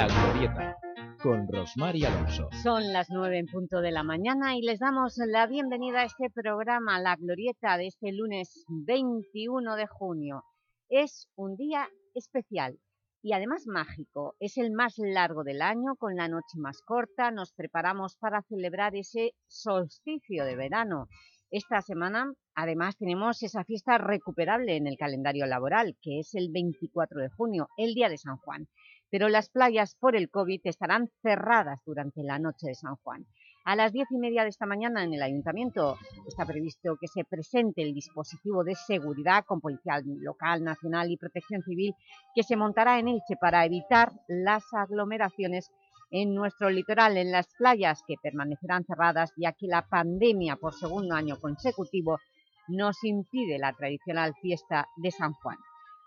La Glorieta, con Rosmar y Alonso. Son las nueve en punto de la mañana y les damos la bienvenida a este programa, La Glorieta, de este lunes 21 de junio. Es un día especial y además mágico. Es el más largo del año, con la noche más corta. Nos preparamos para celebrar ese solsticio de verano. Esta semana, además, tenemos esa fiesta recuperable en el calendario laboral, que es el 24 de junio, el Día de San Juan pero las playas por el COVID estarán cerradas durante la noche de San Juan. A las diez y media de esta mañana en el Ayuntamiento está previsto que se presente el dispositivo de seguridad con Policía Local, Nacional y Protección Civil que se montará en Elche para evitar las aglomeraciones en nuestro litoral, en las playas que permanecerán cerradas ya que la pandemia por segundo año consecutivo nos impide la tradicional fiesta de San Juan.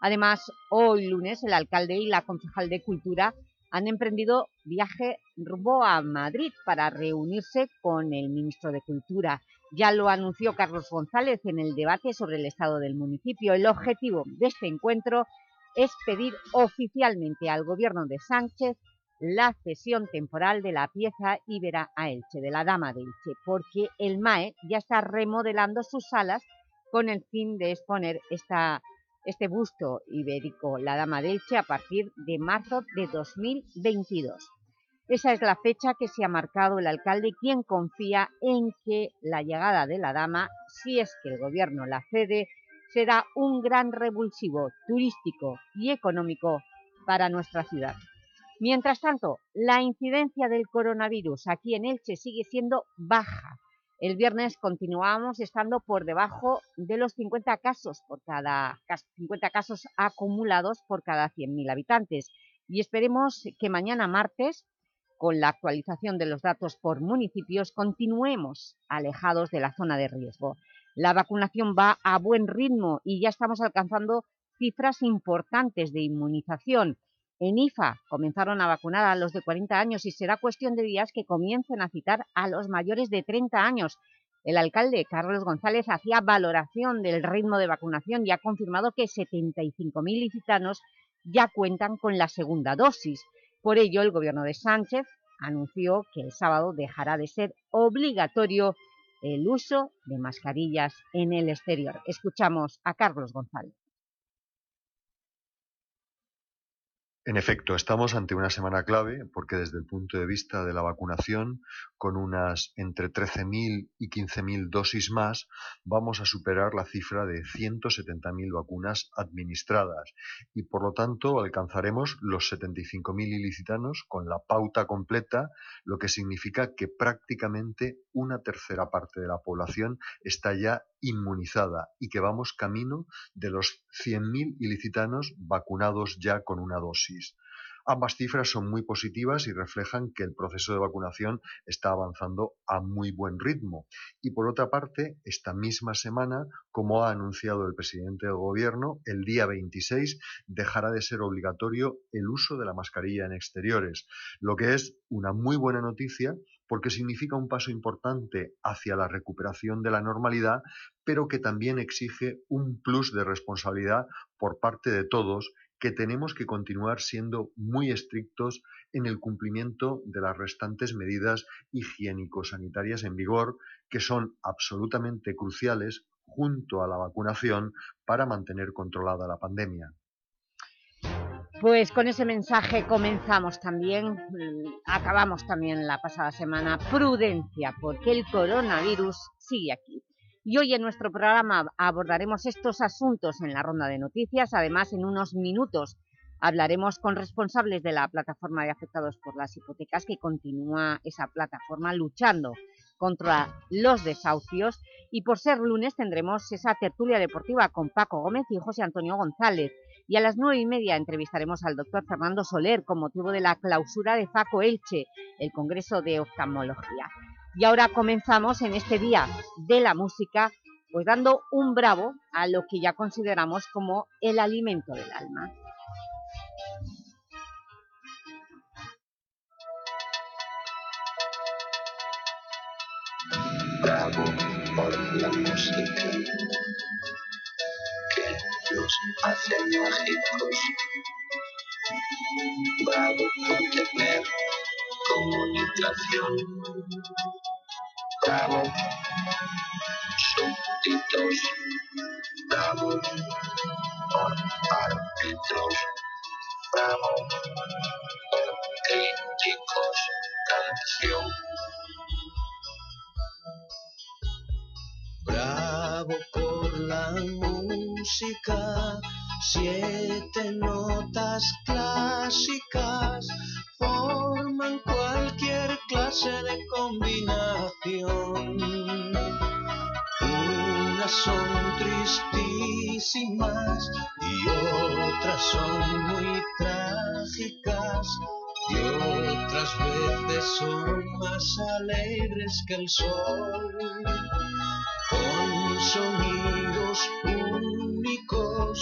Además, hoy lunes el alcalde y la concejal de Cultura han emprendido viaje rumbo a Madrid para reunirse con el ministro de Cultura. Ya lo anunció Carlos González en el debate sobre el estado del municipio. El objetivo de este encuentro es pedir oficialmente al gobierno de Sánchez la cesión temporal de la pieza Ibera a Elche, de la Dama de Elche, porque el MAE ya está remodelando sus salas con el fin de exponer esta este busto ibérico, la Dama de Elche, a partir de marzo de 2022. Esa es la fecha que se ha marcado el alcalde, quien confía en que la llegada de la Dama, si es que el gobierno la cede, será un gran revulsivo turístico y económico para nuestra ciudad. Mientras tanto, la incidencia del coronavirus aquí en Elche sigue siendo baja, el viernes continuamos estando por debajo de los 50 casos, por cada, 50 casos acumulados por cada 100.000 habitantes. Y esperemos que mañana martes, con la actualización de los datos por municipios, continuemos alejados de la zona de riesgo. La vacunación va a buen ritmo y ya estamos alcanzando cifras importantes de inmunización. En IFA comenzaron a vacunar a los de 40 años y será cuestión de días que comiencen a citar a los mayores de 30 años. El alcalde Carlos González hacía valoración del ritmo de vacunación y ha confirmado que 75.000 licitanos ya cuentan con la segunda dosis. Por ello, el gobierno de Sánchez anunció que el sábado dejará de ser obligatorio el uso de mascarillas en el exterior. Escuchamos a Carlos González. En efecto, estamos ante una semana clave porque desde el punto de vista de la vacunación, con unas entre 13.000 y 15.000 dosis más, vamos a superar la cifra de 170.000 vacunas administradas y por lo tanto alcanzaremos los 75.000 ilicitanos con la pauta completa, lo que significa que prácticamente una tercera parte de la población está ya inmunizada y que vamos camino de los 100.000 ilicitanos vacunados ya con una dosis. Ambas cifras son muy positivas y reflejan que el proceso de vacunación está avanzando a muy buen ritmo. Y por otra parte, esta misma semana, como ha anunciado el presidente del gobierno, el día 26 dejará de ser obligatorio el uso de la mascarilla en exteriores, lo que es una muy buena noticia porque significa un paso importante hacia la recuperación de la normalidad, pero que también exige un plus de responsabilidad por parte de todos que tenemos que continuar siendo muy estrictos en el cumplimiento de las restantes medidas higiénico-sanitarias en vigor, que son absolutamente cruciales junto a la vacunación para mantener controlada la pandemia. Pues con ese mensaje comenzamos también, mm, acabamos también la pasada semana, prudencia, porque el coronavirus sigue aquí. Y hoy en nuestro programa abordaremos estos asuntos en la ronda de noticias, además en unos minutos hablaremos con responsables de la plataforma de afectados por las hipotecas que continúa esa plataforma luchando contra los desahucios. Y por ser lunes tendremos esa tertulia deportiva con Paco Gómez y José Antonio González y a las nueve y media entrevistaremos al doctor Fernando Soler con motivo de la clausura de FACO Elche, el Congreso de Oftalmología. Y ahora comenzamos en este Día de la Música pues dando un bravo a lo que ya consideramos como el alimento del alma. Bravo por la música hace mágicos. bravo por tener comunicación, bravo, súbditos, bravo, por árbitros, bravo, por críticos, canción. Por la música, siete notas clásicas forman cualquier clase de combinación. Unas son tristísimas y otras son muy trágicas. Y otras veces son más alegres que el sol con sonidos únicos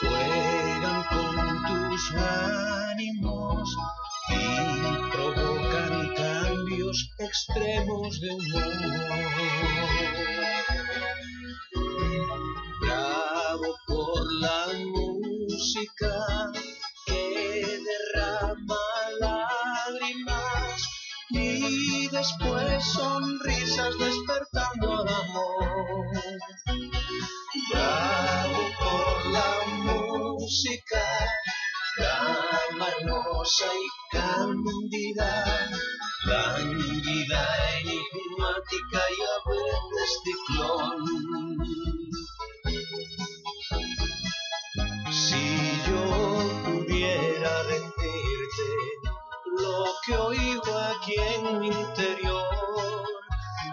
juegan con tus ánimos y provocan cambios extremos de humor. Bravo por la música después sonrisas despertando al amor. Bravo por la música, drama hermosa y cándida, lánguida, enigmática y a veces ciclón. Que oigo aquí en mi interior.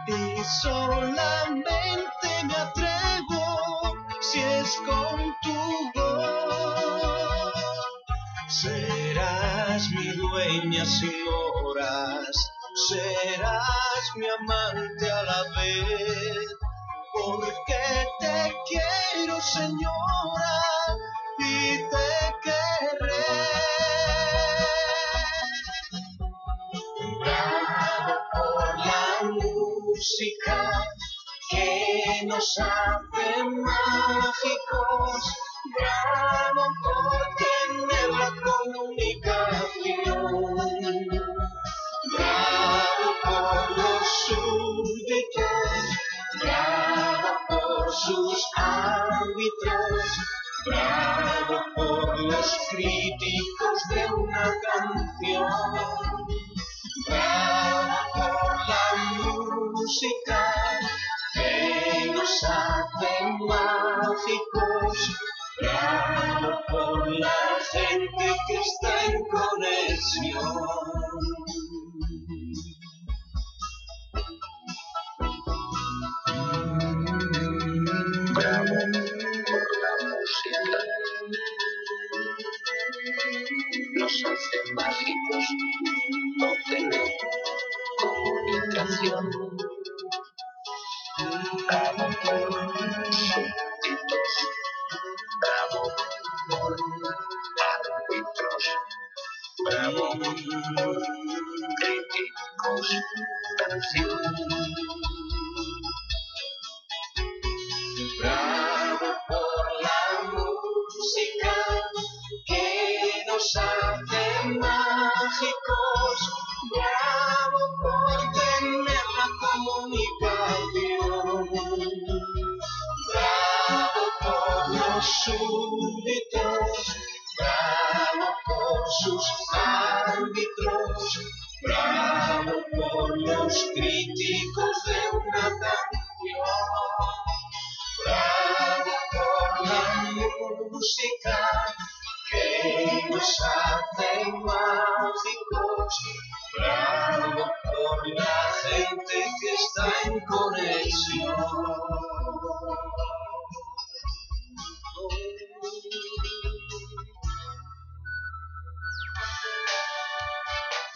Y solamente me atrevo si es con tu voz. Serás mi dueña sin horas, serás mi amante a la vez, porque te quiero señora nos hace mágicos. Bravo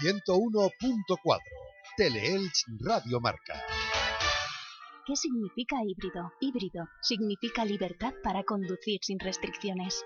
101.4 Teleelch Radio Marca. ¿Qué significa híbrido? Híbrido significa libertad para conducir sin restricciones.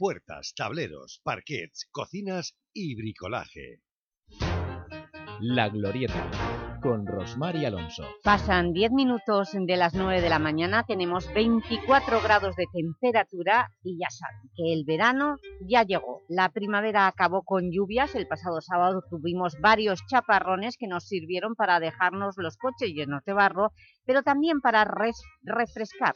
Puertas, tableros, parquets, cocinas y bricolaje. La Glorieta, con Rosmar y Alonso. Pasan 10 minutos de las 9 de la mañana, tenemos 24 grados de temperatura y ya saben que el verano ya llegó. La primavera acabó con lluvias, el pasado sábado tuvimos varios chaparrones que nos sirvieron para dejarnos los coches llenos de barro, pero también para refrescar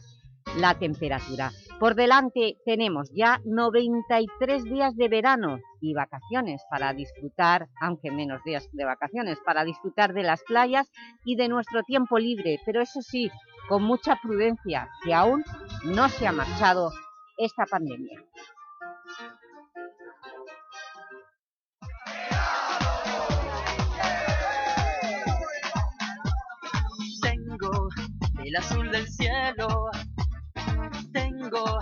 la temperatura. Por delante tenemos ya 93 días de verano y vacaciones para disfrutar, aunque menos días de vacaciones, para disfrutar de las playas y de nuestro tiempo libre, pero eso sí, con mucha prudencia, que aún no se ha marchado esta pandemia. Tengo el azul del cielo tengo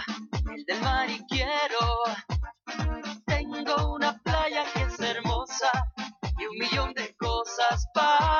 el del mar y quiero. Tengo una playa que es hermosa y un millón de cosas para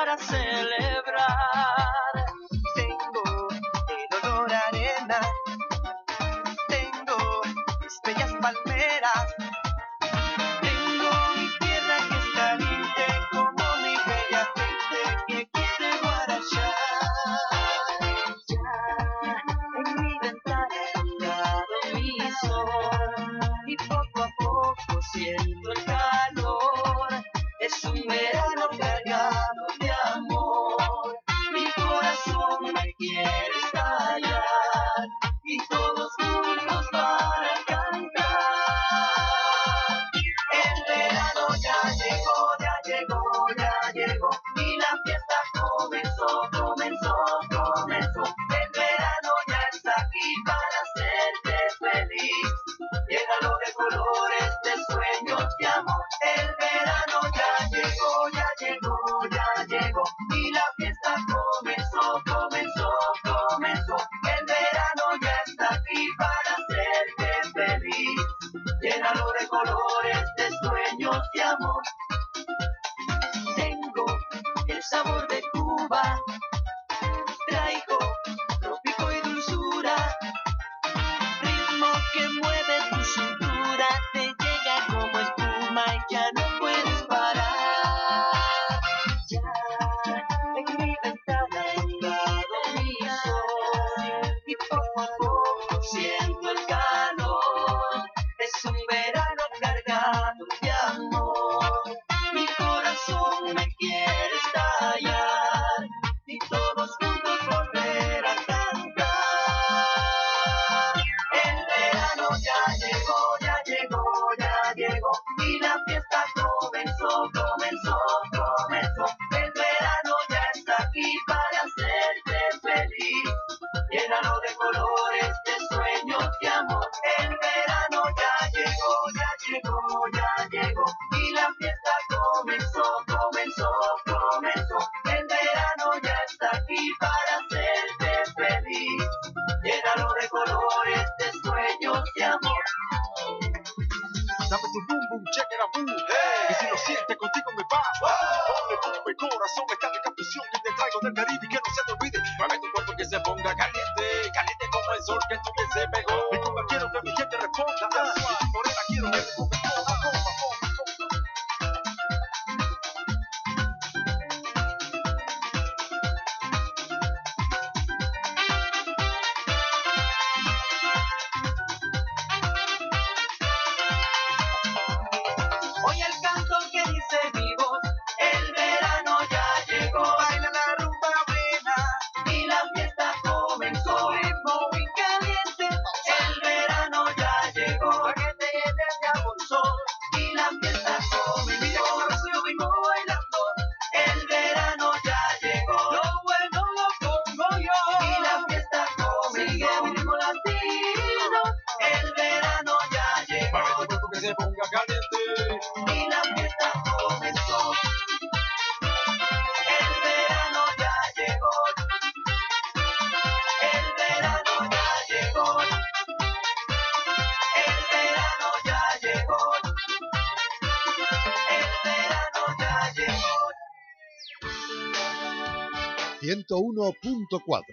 101.4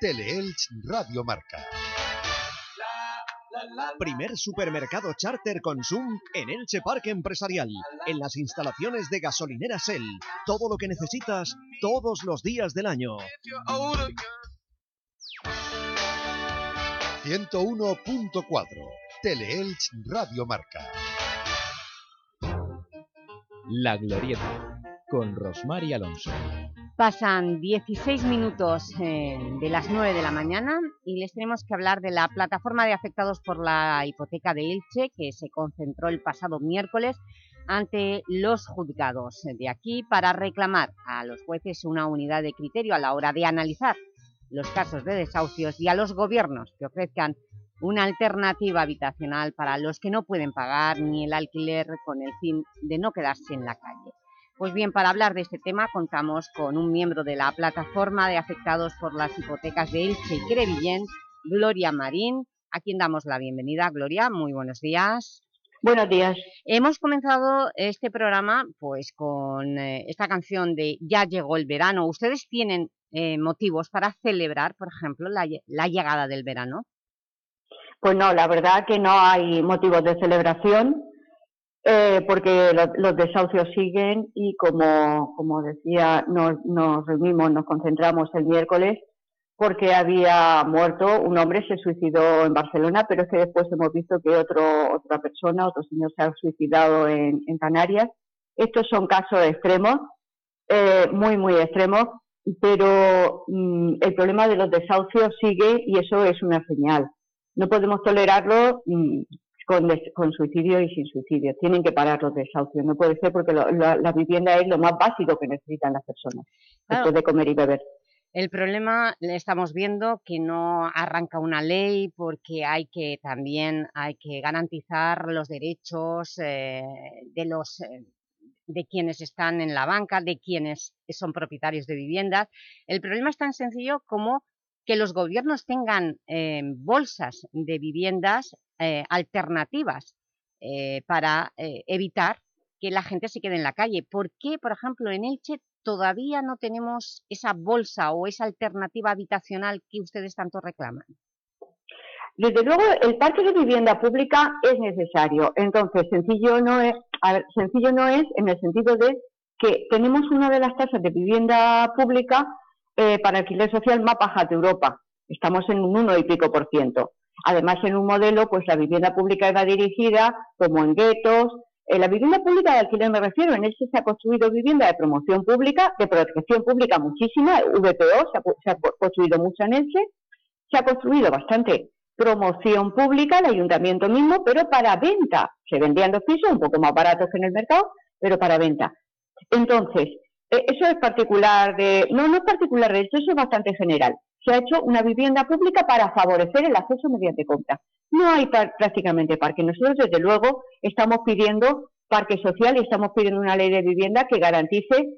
Teleelch Radio Marca. Primer supermercado charter Consum en Elche Parque Empresarial, en las instalaciones de gasolineras El. Todo lo que necesitas todos los días del año. 101.4 Teleelch Radio Marca. La Glorieta, con Rosmar Alonso. Pasan 16 minutos eh, de las 9 de la mañana y les tenemos que hablar de la plataforma de afectados por la hipoteca de Elche que se concentró el pasado miércoles ante los juzgados de aquí para reclamar a los jueces una unidad de criterio a la hora de analizar los casos de desahucios y a los gobiernos que ofrezcan una alternativa habitacional para los que no pueden pagar ni el alquiler con el fin de no quedarse en la calle. Pues bien, para hablar de este tema contamos con un miembro de la plataforma de afectados por las hipotecas de Elche y Crevillén, Gloria Marín, a quien damos la bienvenida. Gloria, muy buenos días. Buenos días. Hemos comenzado este programa pues con eh, esta canción de Ya llegó el verano. ¿Ustedes tienen eh, motivos para celebrar, por ejemplo, la, la llegada del verano? Pues no, la verdad que no hay motivos de celebración eh, porque lo, los desahucios siguen y como, como decía, nos, nos reunimos, nos concentramos el miércoles porque había muerto un hombre, se suicidó en Barcelona, pero es que después hemos visto que otro, otra persona, otro señor se ha suicidado en, en Canarias. Estos son casos extremos, eh, muy, muy extremos, pero mm, el problema de los desahucios sigue y eso es una señal. No podemos tolerarlo mm, con, des- con suicidio y sin suicidio. Tienen que parar los desahucios. No puede ser porque lo- la, la vivienda es lo más básico que necesitan las personas Claro. después de comer y beber. El problema le estamos viendo que no arranca una ley porque hay que también hay que garantizar los derechos eh, de los eh, de quienes están en la banca, de quienes son propietarios de viviendas. El problema es tan sencillo como que los gobiernos tengan eh, bolsas de viviendas eh, alternativas eh, para eh, evitar que la gente se quede en la calle. ¿Por qué, por ejemplo, en Elche todavía no tenemos esa bolsa o esa alternativa habitacional que ustedes tanto reclaman? Desde luego, el parque de vivienda pública es necesario. Entonces, sencillo no es, a ver, sencillo no es en el sentido de que tenemos una de las tasas de vivienda pública eh, para alquiler social más bajas de Europa. Estamos en un uno y pico por ciento. Además, en un modelo, pues la vivienda pública va dirigida como en guetos. En la vivienda pública de alquiler me refiero, en Elche se ha construido vivienda de promoción pública, de protección pública muchísima, VPO, se ha, se ha construido mucha en Elche, se ha construido bastante promoción pública, el ayuntamiento mismo, pero para venta. Se vendían los pisos un poco más baratos que en el mercado, pero para venta. Entonces, eh, eso es particular de, no, no es particular de hecho, eso es bastante general. Se ha hecho una vivienda pública para favorecer el acceso mediante compra. No hay par- prácticamente parque. Nosotros, desde luego, estamos pidiendo parque social y estamos pidiendo una ley de vivienda que garantice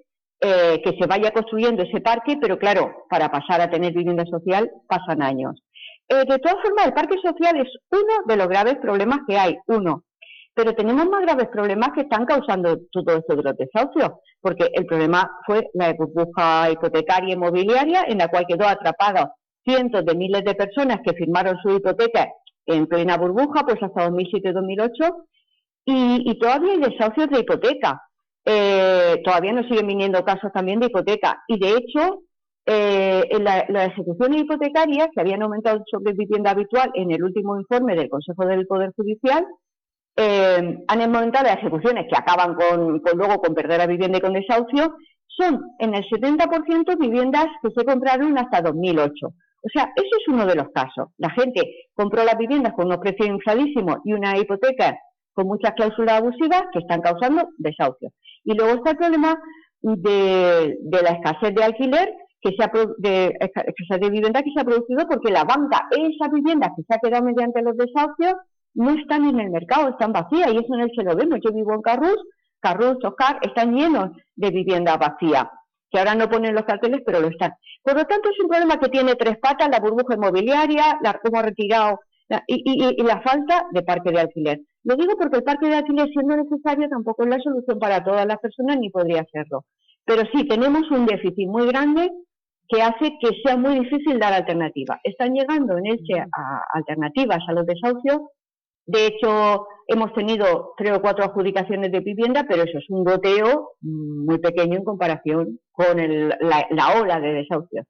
eh, que se vaya construyendo ese parque, pero claro, para pasar a tener vivienda social pasan años. Eh, de todas formas, el parque social es uno de los graves problemas que hay, uno. Pero tenemos más graves problemas que están causando todo esto de desahucios, porque el problema fue la burbuja hipotecaria inmobiliaria en la cual quedó atrapados cientos de miles de personas que firmaron su hipoteca en plena burbuja, pues hasta 2007-2008, y, y todavía hay desahucios de hipoteca. Eh, todavía nos siguen viniendo casos también de hipoteca. Y de hecho, eh, en la- las ejecuciones hipotecarias, que habían aumentado sobre vivienda habitual en el último informe del Consejo del Poder Judicial, eh, han aumentado las ejecuciones que acaban con, luego con perder la vivienda y con desahucio, son en el 70% viviendas que se compraron hasta 2008. O sea, eso es uno de los casos. La gente compró las viviendas con unos precios infladísimos y una hipoteca con muchas cláusulas abusivas que están causando desahucios. Y luego está el problema de, la escasez de alquiler, que se ha, de esca- escasez de vivienda que se ha producido porque la banca, esas viviendas que se ha quedado mediante los desahucios, no están en el mercado, están vacías y eso en el se lo vemos. Yo vivo en Carrús, Carrús, Oscar, están llenos de vivienda vacía, que ahora no ponen los carteles, pero lo están. Por lo tanto, es un problema que tiene tres patas, la burbuja inmobiliaria, la cómo ha retirado la- y, y- y la falta de parque de alquiler. Lo digo porque el parque de alquiler, siendo necesario, tampoco es la solución para todas las personas ni podría serlo. Pero sí, tenemos un déficit muy grande que hace que sea muy difícil dar alternativa. Están llegando en este a alternativas a los desahucios. De hecho, hemos tenido tres o cuatro adjudicaciones de vivienda, pero eso es un goteo muy pequeño en comparación con la, la ola de desahucios.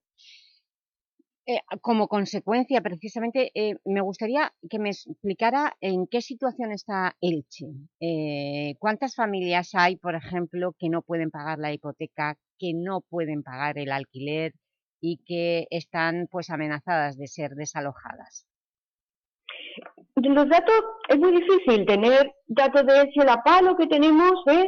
Eh, como consecuencia, precisamente, eh, me gustaría que me explicara en qué situación está Elche. Eh, ¿Cuántas familias hay, por ejemplo, que no pueden pagar la hipoteca, que no pueden pagar el alquiler y que están pues amenazadas de ser desalojadas? Los datos, es muy difícil tener datos de Elche. La PA lo que tenemos es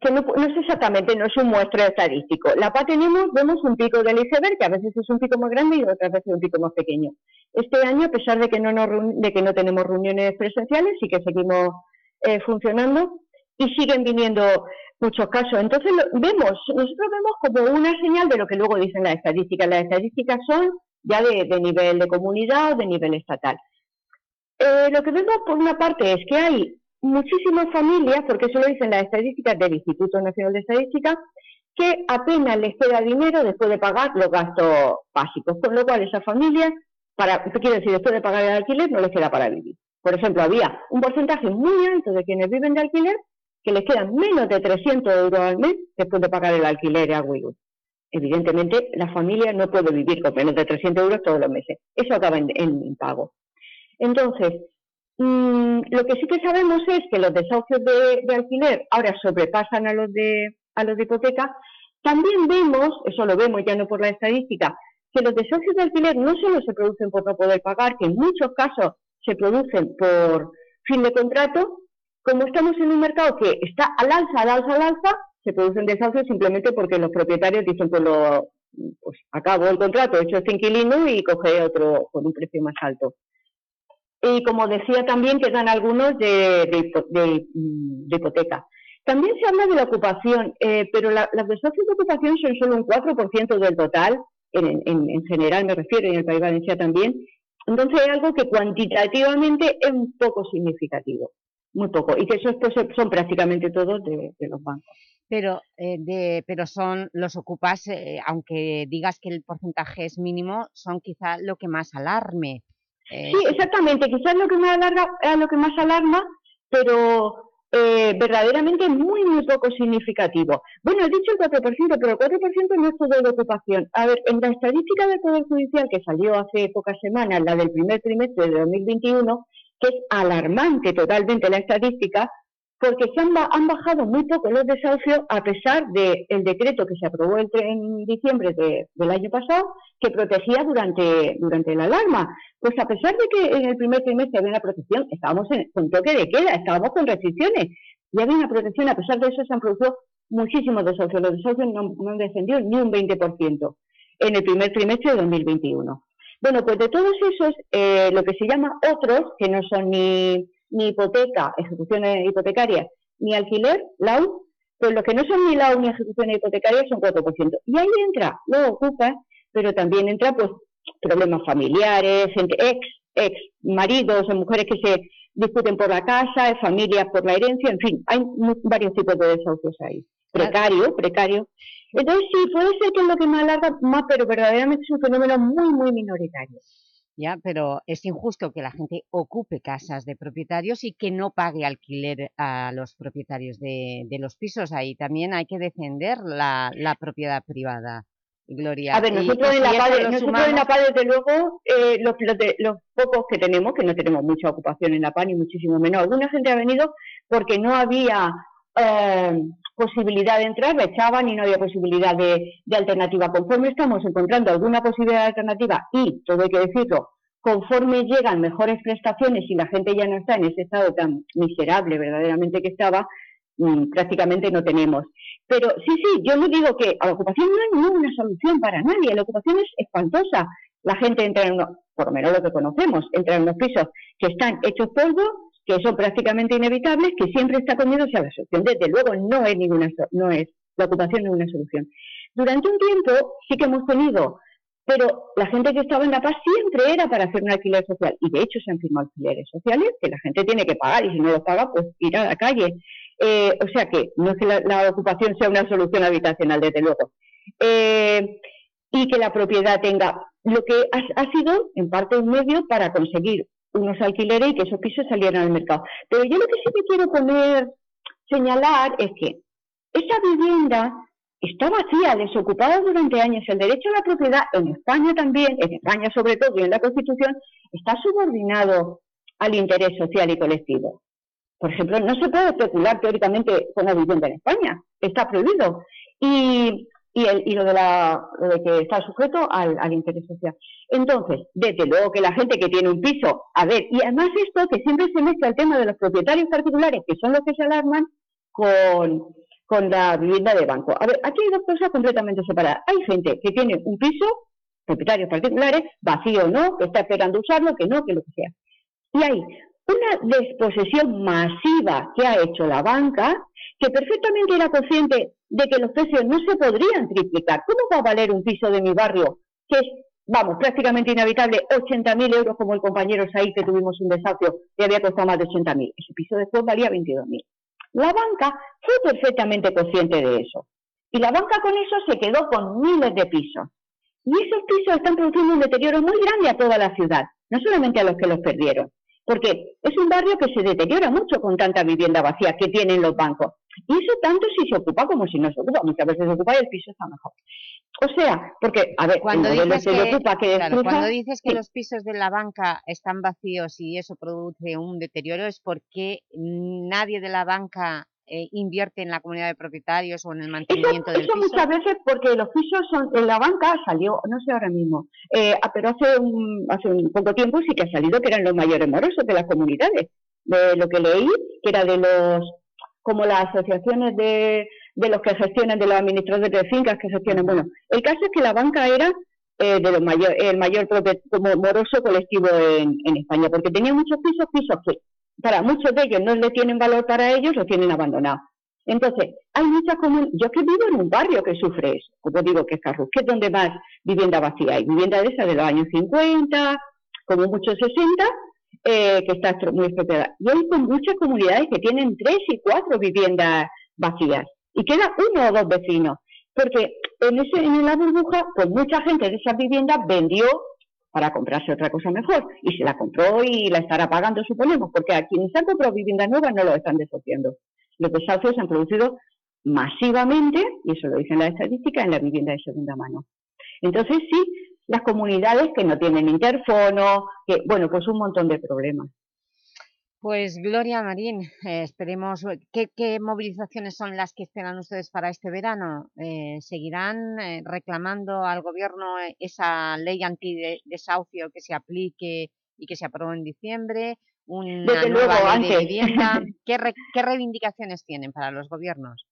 que no, es exactamente, no es un muestreo estadístico. La PA tenemos, vemos un pico del iceberg, que a veces es un pico más grande y otras veces un pico más pequeño. Este año, a pesar de que no, de que no tenemos reuniones presenciales, sí que seguimos eh, funcionando y siguen viniendo muchos casos. Entonces, vemos, nosotros vemos como una señal de lo que luego dicen las estadísticas. Las estadísticas son ya de, nivel de comunidad o de nivel estatal. Eh, lo que vemos, por una parte, es que hay muchísimas familias, porque eso lo dicen las estadísticas del Instituto Nacional de Estadística, que apenas les queda dinero después de pagar los gastos básicos, con lo cual esas familias, para, quiero decir, después de pagar el alquiler, no les queda para vivir. Por ejemplo, había un porcentaje muy alto de quienes viven de alquiler que les quedan menos de 300 euros al mes después de pagar el alquiler a Wigo. Evidentemente, la familia no puede vivir con menos de 300 euros todos los meses. Eso acaba en, en impago. Entonces, Mm, lo que sí que sabemos es que los desahucios de, alquiler ahora sobrepasan a los de a los de hipoteca. También vemos, eso lo vemos ya no por la estadística, que los desahucios de alquiler no solo se producen por no poder pagar, que en muchos casos se producen por fin de contrato. Como estamos en un mercado que está al alza, al alza, al alza, se producen desahucios simplemente porque los propietarios dicen, pues, lo, pues acabo el contrato, he hecho este inquilino y coge otro con un precio más alto. Y como decía también, quedan algunos de, mm, hipoteca. También se habla de la ocupación, eh, pero las desahucios de ocupación son solo un 4% del total, en, general me refiero, en el País Valencia también. Entonces es algo que cuantitativamente es un poco significativo, muy poco, y que esos pues, son prácticamente todos de, los bancos. Pero, eh, de, pero son los ocupas, eh, aunque digas que el porcentaje es mínimo, son quizá lo que más alarme, Sí, exactamente, quizás lo que más alarma, es lo que más alarma, pero eh, verdaderamente muy, muy poco significativo. Bueno, he dicho el 4%, pero el 4% no es todo de ocupación. A ver, en la estadística del Poder Judicial que salió hace pocas semanas, la del primer trimestre de 2021, que es alarmante totalmente la estadística, porque se han, bajado muy poco los desahucios a pesar del decreto que se aprobó en diciembre del año pasado que protegía durante, durante la alarma. Pues a pesar de que en el primer trimestre había una protección, estábamos con toque de queda, estábamos con restricciones y había una protección, a pesar de eso se han producido muchísimos desahucios. Los desahucios no, han descendido ni un 20% en el primer trimestre de 2021. Bueno, pues de todos esos, eh, lo que se llama otros, que no son ni ni hipoteca, ejecuciones hipotecarias, ni alquiler, LAU, pues los que no son ni LAU ni ejecuciones hipotecarias son 4%. Y ahí entra, lo ocupa, pero también entra pues problemas familiares, ex, ex maridos o mujeres que se discuten por la casa, familias por la herencia, en fin, hay varios tipos de desahucios ahí. Precario, precario. Entonces sí, puede ser que es lo que más alarga más, pero verdaderamente es un fenómeno muy, muy minoritario. Ya, pero es injusto que la gente ocupe casas de propietarios y que no pague alquiler a los propietarios de, los pisos. Ahí también hay que defender la, propiedad privada. Gloria. A ver, nosotros, en, la PA, desde luego, eh, los, los, pocos que tenemos, que no tenemos mucha ocupación en la PA, ni muchísimo menos, alguna gente ha venido porque no había eh, posibilidad de entrar, la echaban y no había posibilidad de, alternativa. Conforme estamos encontrando alguna posibilidad de alternativa y, todo hay que decirlo, conforme llegan mejores prestaciones y la gente ya no está en ese estado tan miserable verdaderamente que estaba, mm, prácticamente no tenemos. Pero sí, sí, yo no digo que la ocupación no es una solución para nadie, la ocupación es espantosa. La gente entra en unos, por lo menos lo que conocemos, entra en unos pisos que están hechos polvo, que son prácticamente inevitables, que siempre está comiéndose a la solución. Desde luego no es ninguna, no es, la ocupación no es una solución. Durante un tiempo sí que hemos tenido pero la gente que estaba en La Paz siempre era para hacer un alquiler social y de hecho se han firmado alquileres sociales que la gente tiene que pagar y si no los paga pues ir a la calle. Eh, o sea que no es que la, ocupación sea una solución habitacional, desde luego. Eh, y que la propiedad tenga lo que ha, sido en parte un medio para conseguir unos alquileres y que esos pisos salieran al mercado. Pero yo lo que sí que quiero poner, señalar es que esa vivienda está vacía, desocupada durante años. El derecho a la propiedad en España también, en España sobre todo y en la Constitución, está subordinado al interés social y colectivo. Por ejemplo, no se puede especular teóricamente con la vivienda en España, está prohibido. Y, y, lo, de la, de que está sujeto al, al, interés social. Entonces, desde luego que la gente que tiene un piso, a ver, y además esto que siempre se mezcla el tema de los propietarios particulares, que son los que se alarman, con, con la vivienda de banco. A ver, aquí hay dos cosas completamente separadas. Hay gente que tiene un piso, propietarios particulares, vacío no, que está esperando usarlo, que no, que lo que sea. Y hay una desposesión masiva que ha hecho la banca, que perfectamente era consciente de que los precios no se podrían triplicar. ¿Cómo va a valer un piso de mi barrio, que es, vamos, prácticamente inhabitable, 80.000 euros como el compañero Saí, que tuvimos un desahucio, que había costado más de 80.000? Ese piso después valía 22.000. La banca fue perfectamente consciente de eso. Y la banca con eso se quedó con miles de pisos. Y esos pisos están produciendo un deterioro muy grande a toda la ciudad, no solamente a los que los perdieron. Porque es un barrio que se deteriora mucho con tanta vivienda vacía que tienen los bancos. Y eso tanto si se ocupa como si no se ocupa. Muchas veces se ocupa y el piso está mejor. O sea, porque, a ver, cuando dices que, ocupa que Cuando dices que los pisos de la banca están vacíos y eso produce un deterioro, es porque nadie de la banca eh, invierte en la comunidad de propietarios o en el mantenimiento eso, del eso muchas veces porque los pisos son, en la banca salió, no sé ahora mismo, eh, pero hace un, hace un poco tiempo sí que ha salido que eran los mayores morosos de las comunidades. De lo que leí, que era de los, como las asociaciones de, de los que gestionan, de los administradores de fincas que gestionan. Bueno, el caso es que la banca era eh, de los mayor, el mayor como moroso colectivo en, en, España, porque tenía muchos pisos, pisos que para muchos de ellos no le tienen valor para ellos, los tienen abandonados. Entonces, hay muchas comunidades, yo que vivo en un barrio que sufre eso, como digo que es que es donde más vivienda vacía hay, vivienda de esa de los años 50, como muchos 60, eh, que está muy expropiada. Y hay con muchas comunidades que tienen tres y cuatro viviendas vacías y queda uno o dos vecinos, porque en, ese, en la burbuja, pues mucha gente de esas viviendas vendió para comprarse otra cosa mejor y se la compró y la estará pagando, suponemos, porque a quienes han comprado viviendas nuevas no lo están desociando. Los desahucios se han producido masivamente, y eso lo dicen las estadísticas, en la vivienda de segunda mano. Entonces, sí, las comunidades que no tienen interfono, que, bueno, pues un montón de problemas. Pues Gloria Marín, eh, esperemos, ¿qué, movilizaciones son las que esperan ustedes para este verano? Eh, ¿Seguirán eh, reclamando al Gobierno esa ley antidesahucio que se aplique y que se aprobó en diciembre? ¿Una nueva ley de vivienda? ¿Qué reivindicaciones tienen para los gobiernos?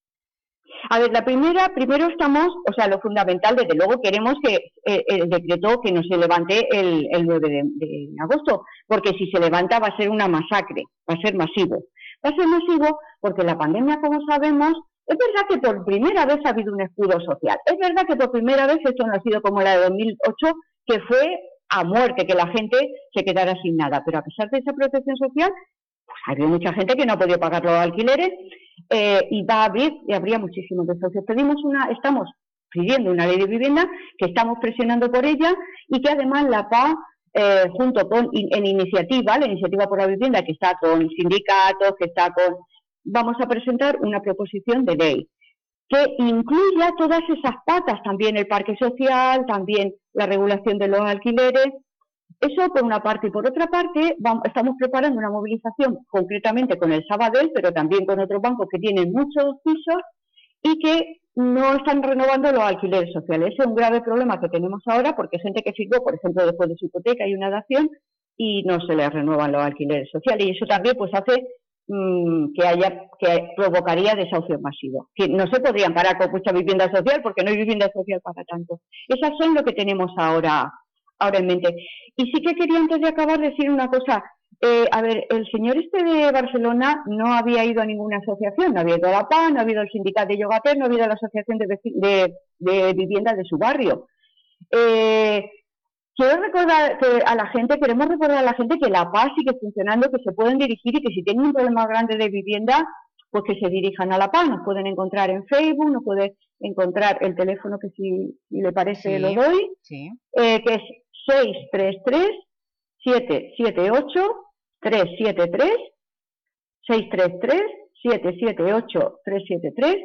A ver, la primera, primero estamos, o sea, lo fundamental, desde luego queremos que eh, el decreto que no se levante el, el 9 de, agosto, porque si se levanta va a ser una masacre, va a ser masivo. Va a ser masivo porque la pandemia, como sabemos, es verdad que por primera vez ha habido un escudo social. Es verdad que por primera vez esto no ha sido como la de 2008, que fue a muerte, que la gente se quedara sin nada. Pero a pesar de esa protección social, pues ha habido mucha gente que no ha podido pagar los alquileres eh, y va a haber, y habría muchísimos desastres. Pedimos una, estamos pidiendo una ley de vivienda que estamos presionando por ella y que además la PA, eh, junto con, en iniciativa, la iniciativa por la vivienda que está con sindicatos, que está con, vamos a presentar una proposición de ley que incluya todas esas patas, también el parque social, también la regulación de los alquileres, eso por una parte. Y por otra parte, estamos preparando una movilización concretamente con el Sabadell, pero también con otros bancos que tienen muchos pisos y que no están renovando los alquileres sociales. Ese es un grave problema que tenemos ahora porque gente que firmó, por ejemplo, después de su hipoteca y una dación y no se les renuevan los alquileres sociales. Y eso también pues hace mm, que haya que provocaría desahucios masivos. Que no se podrían parar con mucha vivienda social porque no hay vivienda social para tanto. Esas son lo que tenemos ahora ahora en mente. Y sí que quería antes de acabar decir una cosa. Eh, a ver, el señor este de Barcelona no había ido a ninguna asociación, no había ido a la PAN, no había ido al sindicato de Yogater, no había ido a la asociación de, de, vivienda de su barrio. Eh, quiero recordar que a la gente, queremos recordar a la gente que la paz sigue funcionando, que se pueden dirigir y que si tienen un problema grande de vivienda, pues que se dirijan a la paz. Nos pueden encontrar en Facebook, nos puede encontrar el teléfono que si, le parece lo doy, eh, que es 633 778 373 633 778 373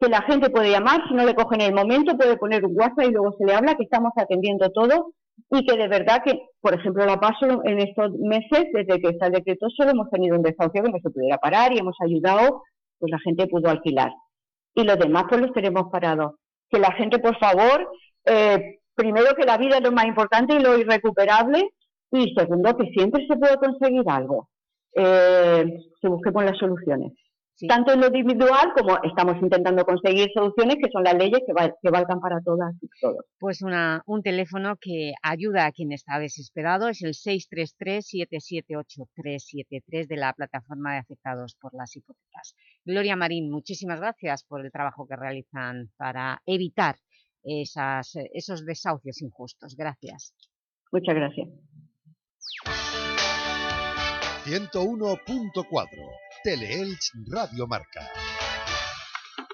que la gente puede llamar, si no le cogen el momento, puede poner un WhatsApp y luego se le habla, que estamos atendiendo todo y que de verdad que, por ejemplo, la paso en estos meses, desde que está el decreto, solo hemos tenido un desahucio que no se pudiera parar y hemos ayudado, pues la gente pudo alquilar. Y los demás, pues los tenemos parados. Que la gente, por favor, eh, primero que la vida es lo más importante y lo irrecuperable, y segundo que siempre se puede conseguir algo. Eh, se busquemos las soluciones tanto en lo individual como estamos intentando conseguir soluciones que son las leyes que, valgan para todas y todos. Pues una, un teléfono que ayuda a quien está desesperado es el 633-778-373 de la plataforma de afectados por las hipotecas. Gloria Marín, muchísimas gracias por el trabajo que realizan para evitar esas, esos desahucios injustos. Gracias. Muchas gracias. 101.4 Teleelch Radio Marca.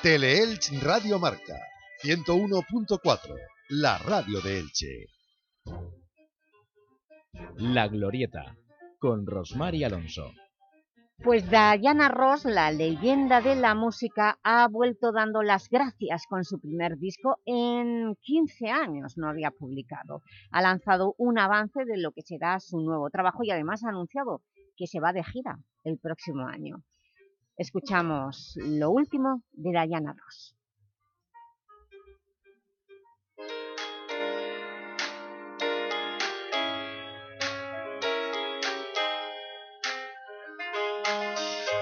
Teleelch Radio Marca 101.4, la radio de Elche. La Glorieta, con Rosmar y Alonso. Pues Diana Ross, la leyenda de la música, ha vuelto dando las gracias con su primer disco en 15 años, no había publicado. Ha lanzado un avance de lo que será su nuevo trabajo y además ha anunciado que se va de gira el próximo año. Escuchamos lo último de Diana Ross.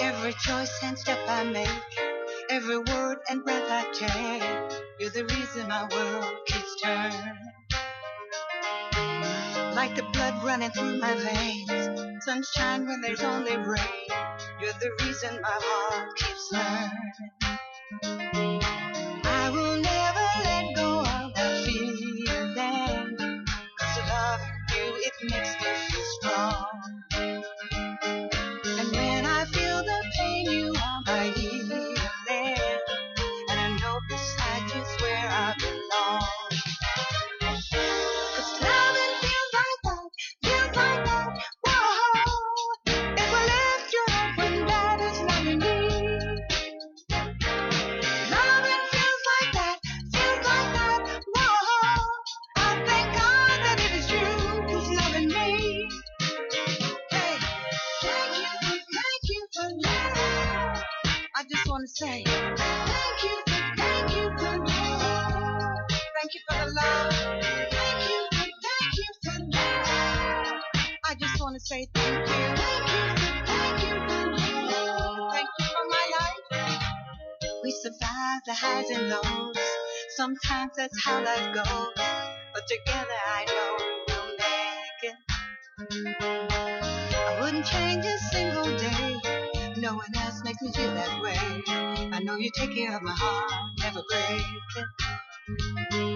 Every choice and step I make, every word and breath I take, you're the reason my world keeps turning. Like the blood running through my veins, sunshine when there's only rain, you're the reason my heart keeps learning. Highs and lows. Sometimes that's how life goes. But together I know we'll make it. I wouldn't change a single day. No one else makes me feel that way. I know you take care of my heart, never break it.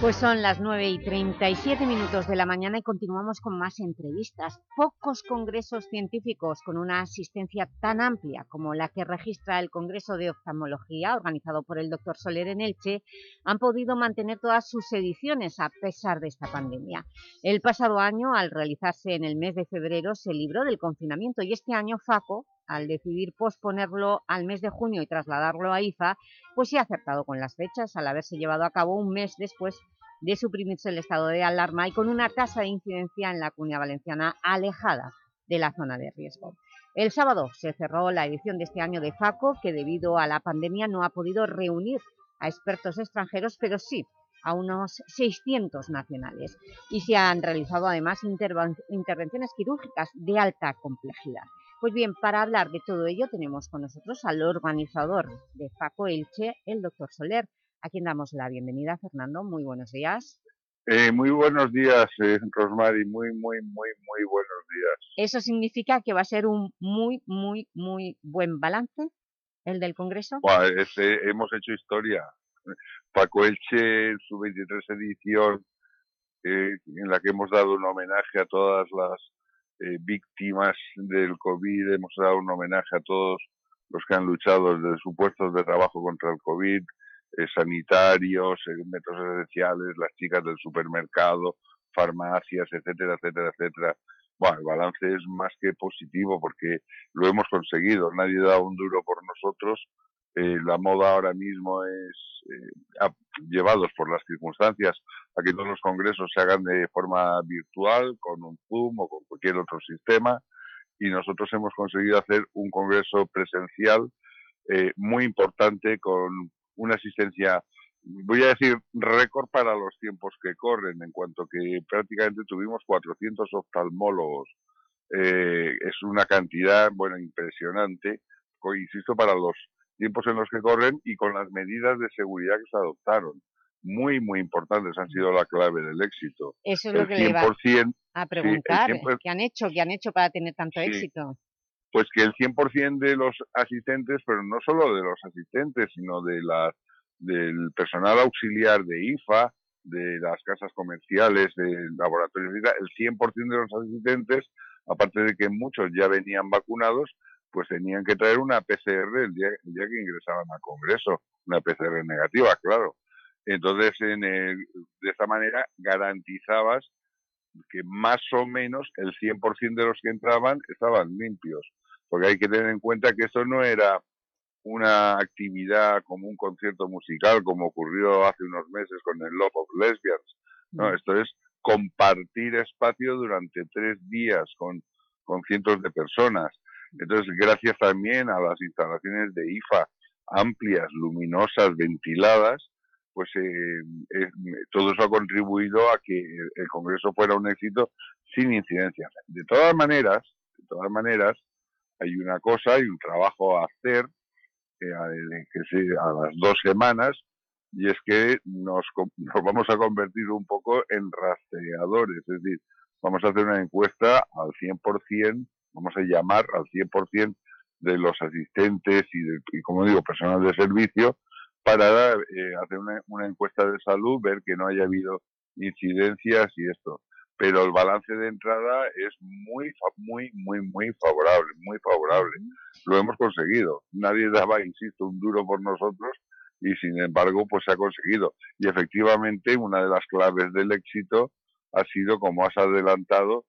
Pues son las 9 y 37 minutos de la mañana y continuamos con más entrevistas. Pocos congresos científicos con una asistencia tan amplia como la que registra el Congreso de Oftalmología, organizado por el Dr. Soler en Elche, han podido mantener todas sus ediciones a pesar de esta pandemia. El pasado año, al realizarse en el mes de febrero, se libró del confinamiento y este año FACO, al decidir posponerlo al mes de junio y trasladarlo a IFA, pues se ha acertado con las fechas al haberse llevado a cabo un mes después de suprimirse el estado de alarma y con una tasa de incidencia en la Comunidad Valenciana alejada de la zona de riesgo. El sábado se cerró la edición de este año de FACO, que debido a la pandemia no ha podido reunir a expertos extranjeros, pero sí a unos 600 nacionales. Y se han realizado además interven- intervenciones quirúrgicas de alta complejidad. Pues bien, para hablar de todo ello tenemos con nosotros al organizador de FACO Elche, el doctor Soler, a quien damos la bienvenida. Fernando, muy buenos días. Eh, muy buenos días, eh, Rosmary, muy, muy, muy, muy buenos días. ¿Eso significa que va a ser un muy, muy, muy buen balance el del Congreso? Buah, este, hemos hecho historia. Paco Elche, en su 23 edición, eh, en la que hemos dado un homenaje a todas las eh, víctimas del COVID, hemos dado un homenaje a todos los que han luchado desde sus puestos de trabajo contra el COVID, eh, sanitarios, eh, métodos esenciales, las chicas del supermercado, farmacias, etcétera, etcétera, etcétera. Bueno, el balance es más que positivo porque lo hemos conseguido. Nadie da un duro por nosotros. Eh, la moda ahora mismo es, eh, llevados por las circunstancias, a que todos los congresos se hagan de forma virtual, con un Zoom o con cualquier otro sistema. Y nosotros hemos conseguido hacer un congreso presencial eh, muy importante con una asistencia, voy a decir, récord para los tiempos que corren, en cuanto que prácticamente tuvimos 400 oftalmólogos. Eh, es una cantidad, bueno, impresionante, insisto, para los tiempos en los que corren y con las medidas de seguridad que se adoptaron. Muy, muy importantes han sido la clave del éxito. Eso es lo El que le iba 100%, a sí, preguntar. 100%, ¿Qué han hecho? ¿Qué han hecho para tener tanto Sí. éxito? pues que el 100% de los asistentes, pero no solo de los asistentes, sino de la, del personal auxiliar de IFA, de las casas comerciales, de laboratorios, el 100% de los asistentes, aparte de que muchos ya venían vacunados, pues tenían que traer una PCR el día, el día que ingresaban al Congreso, una PCR negativa, claro. Entonces, en el- de esta manera garantizabas que más o menos el 100% de los que entraban estaban limpios. Porque hay que tener en cuenta que esto no era una actividad como un concierto musical, como ocurrió hace unos meses con el Love of Lesbians. No, esto es compartir espacio durante tres días con, con cientos de personas. Entonces, gracias también a las instalaciones de IFA amplias, luminosas, ventiladas, pues eh, eh, todo eso ha contribuido a que el, Congreso fuera un éxito sin incidencias. De todas maneras, de todas maneras, hay una cosa, hay un trabajo a hacer eh, a, que se- a las dos semanas y es que nos, nos vamos a convertir un poco en rastreadores, es decir, vamos a hacer una encuesta al 100%, vamos a llamar al 100% de los asistentes y, de, y, como digo, personal de servicio para eh, hacer una, una encuesta de salud, ver que no haya habido incidencias y esto. Pero el balance de entrada es muy, muy, muy, muy favorable, muy favorable. Lo hemos conseguido. Nadie daba, insisto, un duro por nosotros y sin embargo, pues se ha conseguido. Y efectivamente, una de las claves del éxito ha sido, como has adelantado,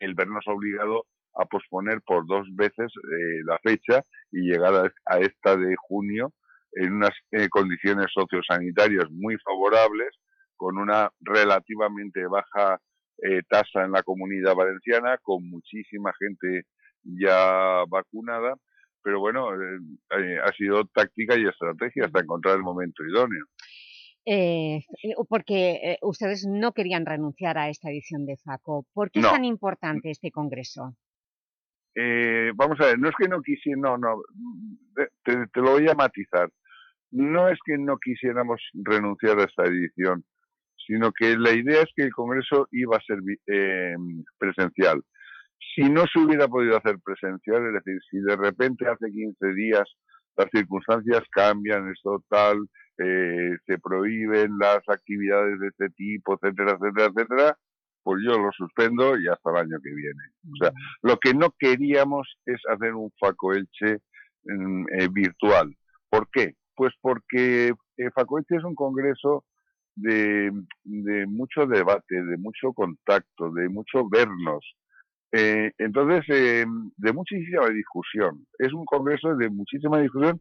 el vernos obligado a posponer por dos veces eh, la fecha y llegar a, a esta de junio en unas eh, condiciones sociosanitarias muy favorables, con una relativamente baja eh, tasa en la comunidad valenciana, con muchísima gente ya vacunada, pero bueno, eh, ha sido táctica y estrategia hasta encontrar el momento idóneo. Eh, porque ustedes no querían renunciar a esta edición de FACO. ¿Por qué No. es tan importante este congreso? Eh, vamos a ver, no es que no quisiera, no, no, te, lo voy a matizar. No es que no quisiéramos renunciar a esta edición, sino que la idea es que el Congreso iba a ser eh, presencial. Si no se hubiera podido hacer presencial, es decir, si de repente hace 15 días las circunstancias cambian, esto tal, eh, se prohíben las actividades de este tipo, etcétera, etcétera, etcétera, pues yo lo suspendo y hasta el año que viene. O sea, lo que no queríamos es hacer un Faco Elche mm, eh, virtual. ¿Por qué? Pues porque eh, Faco Elche es un congreso de, de mucho debate, de mucho contacto, de mucho vernos. Eh, entonces, eh, de muchísima discusión. Es un congreso de muchísima discusión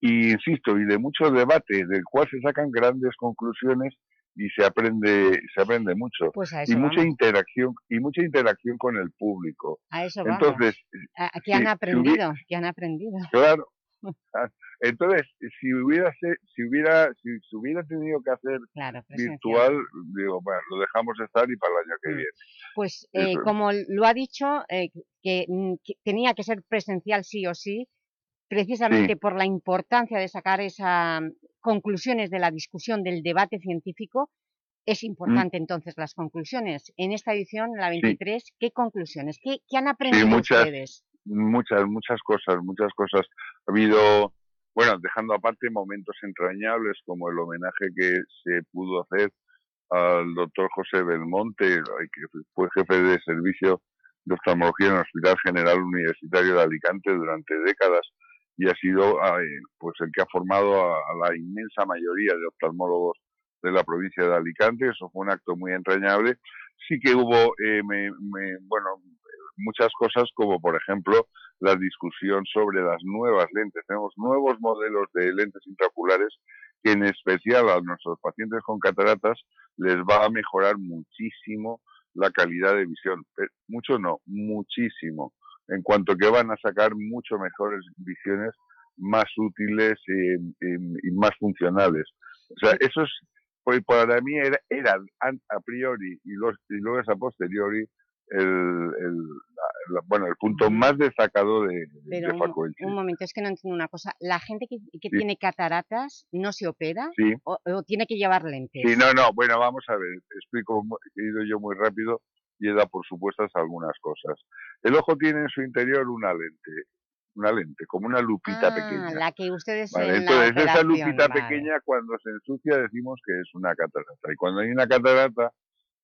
y, insisto, y de mucho debate, del cual se sacan grandes conclusiones y se aprende, se aprende mucho. Pues y mucha vamos. interacción, y mucha interacción con el público. A eso vamos. Entonces, ¿A- a ¿Qué si- han si aprendido? ¿Qué han aprendido? Claro. Ah, Entonces, si hubiera se- si hubiera si se hubiera tenido que hacer Claro, virtual, digo, bueno, lo dejamos estar y para el año que Mm. viene. Pues eh, como lo ha dicho, eh, que, mm, que tenía que ser presencial sí o sí, precisamente Sí. por la importancia de sacar esas conclusiones de la discusión del debate científico, es importante entonces las conclusiones. En esta edición, la 23, ¿qué conclusiones? ¿Qué, qué han aprendido muchas. ustedes? Muchas, muchas cosas, muchas cosas. Ha habido, bueno, dejando aparte momentos entrañables como el homenaje que se pudo hacer al doctor José Belmonte, que fue jefe de servicio de oftalmología en el Hospital General Universitario de Alicante durante décadas y ha sido ay, pues el que ha formado a, la inmensa mayoría de oftalmólogos de la provincia de Alicante. Eso fue un acto muy entrañable. Sí que hubo, eh, me- bueno, muchas cosas como por ejemplo la discusión sobre las nuevas lentes. Tenemos nuevos modelos de lentes intraoculares que en especial a nuestros pacientes con cataratas les va a mejorar muchísimo la calidad de visión. Eh, Mucho no, muchísimo. En cuanto que van a sacar mucho mejores visiones más útiles y, y- y más funcionales. O sea, eso es, pues para mí era, era a priori y, los, y luego es a posteriori el, el, la- la- bueno, el punto más destacado de, de Pero un, Elche. un momento, es que no entiendo una cosa. ¿La gente que, que Sí. tiene cataratas no se opera Sí. o, o tiene que llevar lentes? Sí, no, no, bueno, vamos a ver, explico, he ido yo muy rápido y dado por supuestas algunas cosas. El ojo tiene en su interior una lente, una lente, como una lupita Ah, pequeña. la que ustedes Vale, la entonces esa lupita vale. pequeña cuando se ensucia decimos que es una catarata. Y cuando hay una catarata,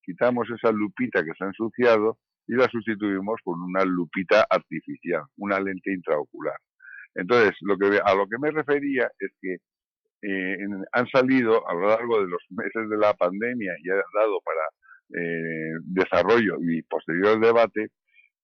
quitamos esa lupita que se ha ensuciado y la sustituimos por una lupita artificial, una lente intraocular. Entonces, lo que, a lo que me refería es que eh, han salido a lo largo de los meses de la pandemia y han dado para eh, desarrollo y posterior debate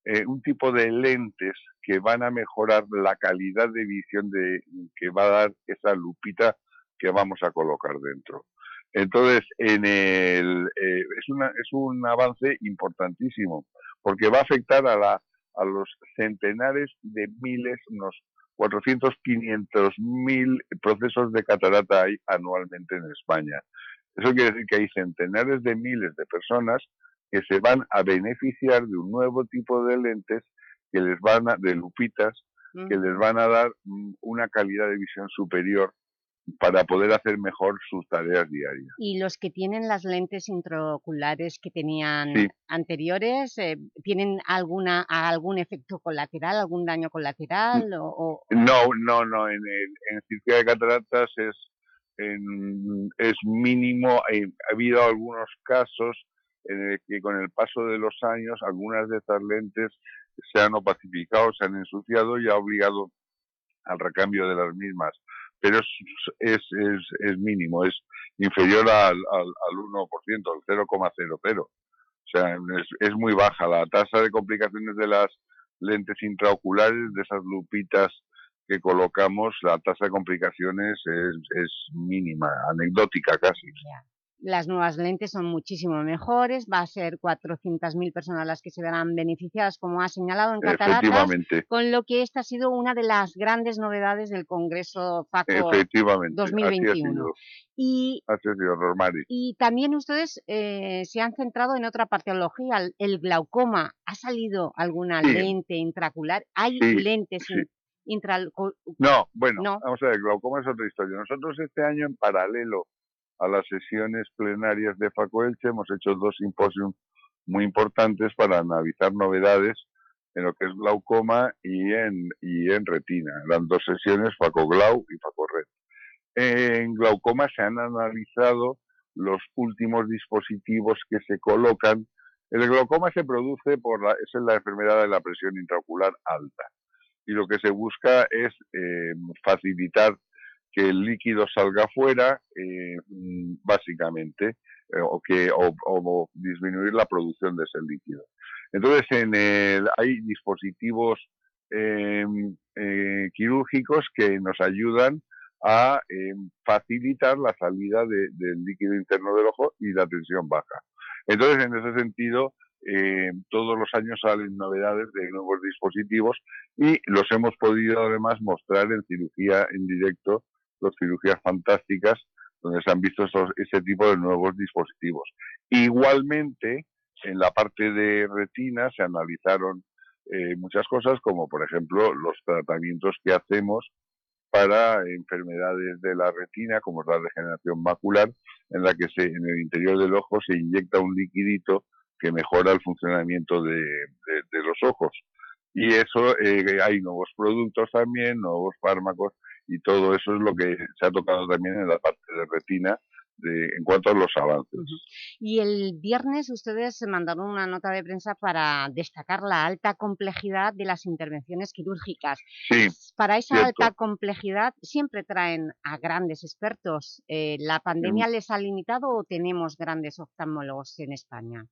eh, un tipo de lentes que van a mejorar la calidad de visión de, que va a dar esa lupita que vamos a colocar dentro. Entonces, en el, eh, es, una, es un avance importantísimo, porque va a afectar a, la, a los centenares de miles, unos 400, 500 mil procesos de catarata hay anualmente en España. Eso quiere decir que hay centenares de miles de personas que se van a beneficiar de un nuevo tipo de lentes que les van a, de lupitas, que les van a dar mm, una calidad de visión superior para poder hacer mejor sus tareas diarias. ¿Y los que tienen las lentes intraoculares que tenían Sí. anteriores, eh, tienen alguna algún efecto colateral, algún daño colateral? O, o- No, no, no, en, el, en cirugía de cataratas es, en- es mínimo, eh, ha habido algunos casos en el que con el paso de los años algunas de estas lentes se han opacificado, se han ensuciado y ha obligado al recambio de las mismas. Pero es, es, es, mínimo, es inferior al, al, al 1%, al 0,00. O sea, es, es muy baja. La tasa de complicaciones de las lentes intraoculares, de esas lupitas que colocamos, la tasa de complicaciones es, es mínima, anecdótica casi. las nuevas lentes son muchísimo mejores, va a ser 400.000 personas las que se verán beneficiadas, como ha señalado en Efectivamente. con lo que esta ha sido una de las grandes novedades del Congreso FACO Efectivamente, 2021. así ha sido. Y, y también ustedes eh, se han centrado en otra patología, el, glaucoma. ¿Ha salido alguna Sí. lente intraocular? ¿Hay Sí, lentes sí. No, bueno, No. vamos a ver, glaucoma es otra historia. Nosotros este año, en paralelo a las sesiones plenarias de FACOELCHE, hemos hecho dos simposios muy importantes para analizar novedades en lo que es glaucoma y en, y en retina. Eran dos sesiones, FACOGLAU y FACORED. En glaucoma se han analizado los últimos dispositivos que se colocan. El glaucoma se produce por la, es la enfermedad de la presión intraocular alta y lo que se busca es eh, facilitar que el líquido salga fuera, eh, básicamente, eh, o, que, o, disminuir la producción de ese líquido. Entonces, en el, hay dispositivos eh, eh, quirúrgicos que nos ayudan a eh, facilitar la salida de- del líquido interno del ojo y la tensión baja. Entonces, en ese sentido, eh, todos los años salen novedades de nuevos dispositivos y los hemos podido además mostrar en cirugía en directo, las cirugías fantásticas, donde se han visto esos, ese tipo de nuevos dispositivos. Igualmente, en la parte de retina se analizaron eh, muchas cosas, como por ejemplo los tratamientos que hacemos para enfermedades de la retina, como es la degeneración macular, en la que se, en el interior del ojo se inyecta un liquidito que mejora el funcionamiento de, de- de los ojos. Y eso, eh, hay nuevos productos también, nuevos fármacos, y todo eso es lo que se ha tocado también en la parte de retina de, en cuanto a los avances. Y el viernes ustedes mandaron una nota de prensa para destacar la alta complejidad de las intervenciones quirúrgicas. Sí, Para esa cierto. alta complejidad siempre traen a grandes expertos. Eh, ¿La pandemia les ha limitado o tenemos grandes oftalmólogos en España?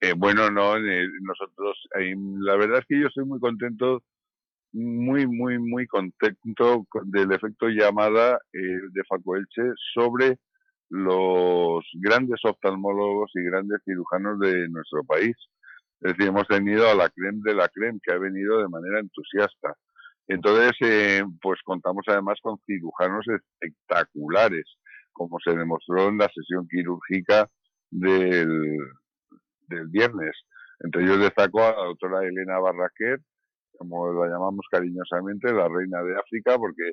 Eh, bueno, no, nosotros, la verdad es que yo estoy muy contento, muy, muy, muy contento con- del efecto llamada eh, de Faco Elche sobre los grandes oftalmólogos y grandes cirujanos de nuestro país. Es decir, hemos tenido a la creme de la creme que ha venido de manera entusiasta. Entonces, eh, pues contamos además con cirujanos espectaculares, como se demostró en la sesión quirúrgica del, del viernes. Entre ellos destaco a la doctora Elena Barraquer, como la llamamos cariñosamente, la reina de África, porque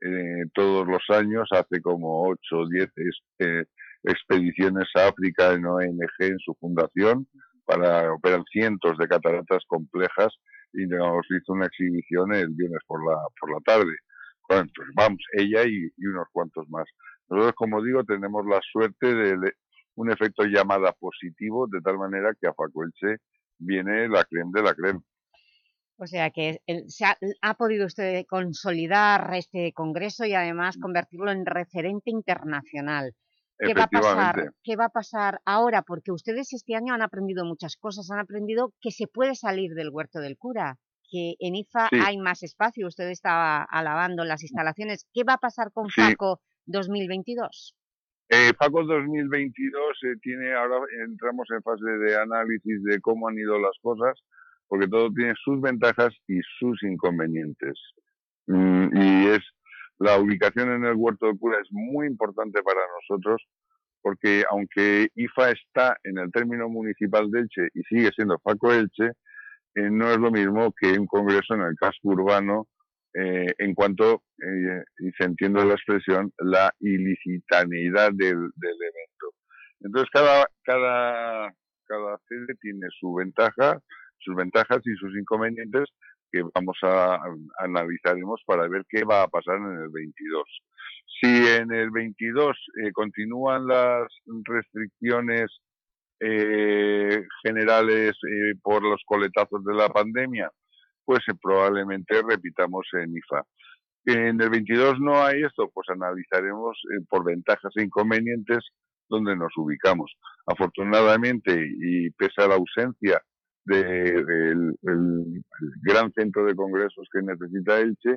eh, todos los años hace como 8 o 10 ex- eh, expediciones a África en ONG en su fundación para operar cientos de cataratas complejas y nos hizo una exhibición el viernes por la, por la tarde. Bueno, pues vamos, ella y, unos cuantos más. Nosotros, como digo, tenemos la suerte de un efecto llamada positivo, de tal manera que a Facuelche viene la creme de la creme. O sea que se ha, ha podido usted consolidar este congreso y además convertirlo en referente internacional. ¿Qué va, a pasar. ¿Qué va a pasar ahora? Porque ustedes este año han aprendido muchas cosas, han aprendido que se puede salir del huerto del cura, que en IFA Sí. hay más espacio, usted estaba alabando las instalaciones. ¿Qué va a pasar con Sí. FACO 2022? Eh, Faco 2022 eh, tiene ahora entramos en fase de análisis de cómo han ido las cosas, porque todo tiene sus ventajas y sus inconvenientes. Mm, y es la ubicación en el Huerto del Cura es muy importante para nosotros, porque aunque IFA está en el término municipal de Elche y sigue siendo Faco Elche, eh, no es lo mismo que un congreso en el casco urbano eh, en cuanto, eh, y se entiende la expresión, la ilicitaneidad del, evento. Entonces, cada, cada, cada sede tiene su ventaja, sus ventajas y sus inconvenientes que vamos a, a- analizaremos para ver qué va a pasar en el 22. Si en el 22 eh, continúan las restricciones eh, generales eh, por los coletazos de la pandemia, pues eh, probablemente repitamos en IFA. En el 22 no hay esto, pues analizaremos eh, por ventajas e inconvenientes donde nos ubicamos. Afortunadamente, y pese a la ausencia de- del el gran centro de congresos que necesita Elche,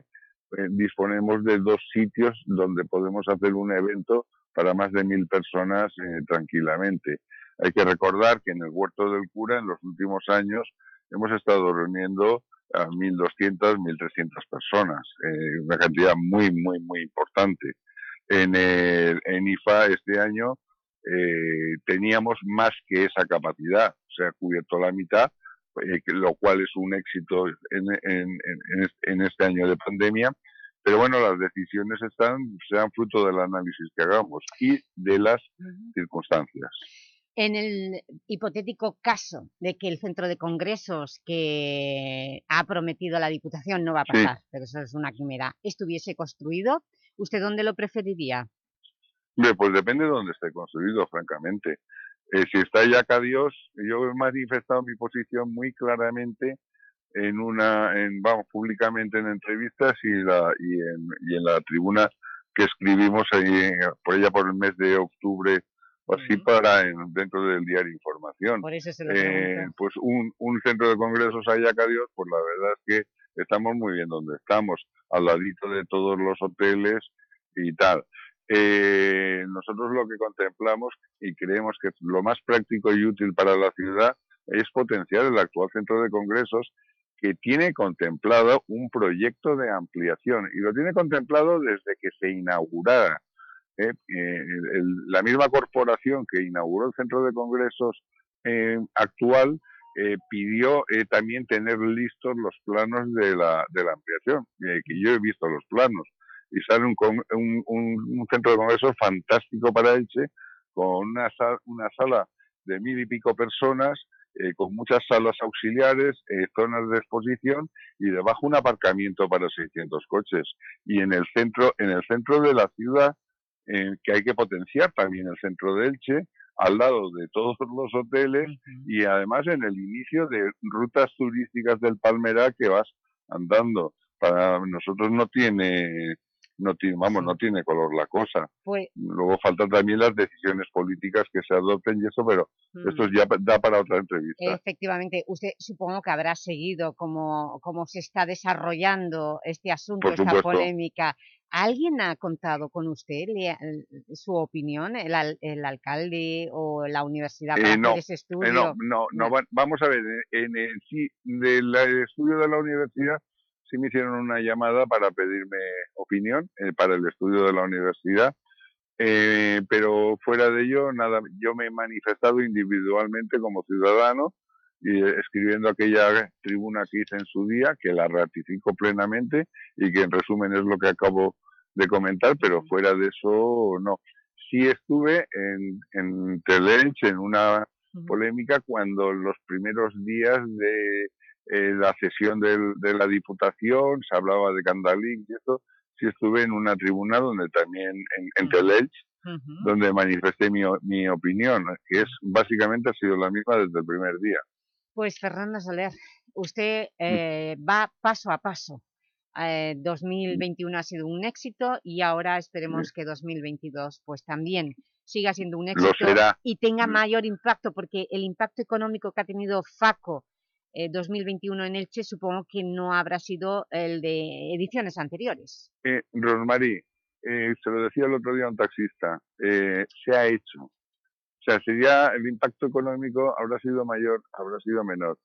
eh, disponemos de dos sitios donde podemos hacer un evento para más de mil personas eh, tranquilamente. Hay que recordar que en el Huerto del Cura, en los últimos años, hemos estado reuniendo a 1.200, 1.300 personas, eh, una cantidad muy, muy, muy importante. En, el, en IFA este año eh, teníamos más que esa capacidad, o sea, cubierto la mitad, eh, lo cual es un éxito en, este- en este año de pandemia. Pero bueno, las decisiones están, sean fruto del análisis que hagamos y de las circunstancias. En el hipotético caso de que el centro de congresos que ha prometido la Diputación no va a Sí. pasar, pero eso es una quimera, estuviese construido, ¿usted dónde lo preferiría? Pues depende de dónde esté construido, francamente. Eh, si está ya acá Dios, yo he manifestado mi posición muy claramente en una, en, vamos, públicamente en entrevistas y, la, y, en, y en la tribuna que escribimos ahí, por ella por el mes de octubre o así para en- dentro del diario Información. Por eso se lo Eh, pues un, un centro de congresos allá acá Dios, pues la verdad es que estamos muy bien donde estamos, al ladito de todos los hoteles y tal. Eh, nosotros lo que contemplamos y creemos que lo más práctico y útil para la ciudad es potenciar el actual centro de congresos que tiene contemplado un proyecto de ampliación y lo tiene contemplado desde que se inaugurara. ¿Eh? Eh, la misma corporación que inauguró el centro de congresos eh, actual pidió también tener listos los planos de la, de la ampliación, que yo he visto los planos, y sale un, un, un- centro de congresos fantástico para Elche, con una, sa- una sala de mil y pico personas, con muchas salas auxiliares, zonas de exposición y debajo un aparcamiento para 600 coches. Y en el centro, en el centro de la ciudad, eh, que hay que potenciar también el centro de Elche, al lado de todos los hoteles y además en el inicio de rutas turísticas del Palmera que vas andando. Para nosotros no tiene, no tiene, vamos, no tiene color la cosa. Pues, Luego faltan también las decisiones políticas que se adopten y eso, pero Mm. esto ya da para otra entrevista. efectivamente, usted supongo que habrá seguido cómo, cómo se está desarrollando este asunto, esta polémica. ¿Alguien ha contado con usted le su opinión, el, al- el alcalde o la universidad para Eh, hacer no, ese eh, estudio? no, no, no, va- vamos a ver, en, en el sí, del estudio de la universidad sí me hicieron una llamada para pedirme opinión eh, para el estudio de la universidad, eh, pero fuera de ello, nada, yo me he manifestado individualmente como ciudadano y eh, escribiendo aquella tribuna que hice en su día, que la ratifico plenamente y que en resumen es lo que acabo de comentar, pero fuera de eso no. Sí estuve en, en Teleelch en una polémica cuando en los primeros días de eh, la sesión del- de la Diputación se hablaba de Candalín y eso, sí estuve en una tribuna donde también, en, en donde manifesté mi, mi opinión, que es básicamente ha sido la misma desde el primer día. Pues Fernando Soler, usted eh, va paso a paso. Eh, 2021 ha sido un éxito y ahora esperemos que 2022 pues también siga siendo un éxito y tenga mayor impacto, porque el impacto económico que ha tenido FACO eh, 2021 en Elche supongo que no habrá sido el de ediciones anteriores. Eh, Rosmarie, eh, se lo decía el otro día a un taxista, eh, se ha hecho. O sea, sería el impacto económico habrá sido mayor, habrá sido menor,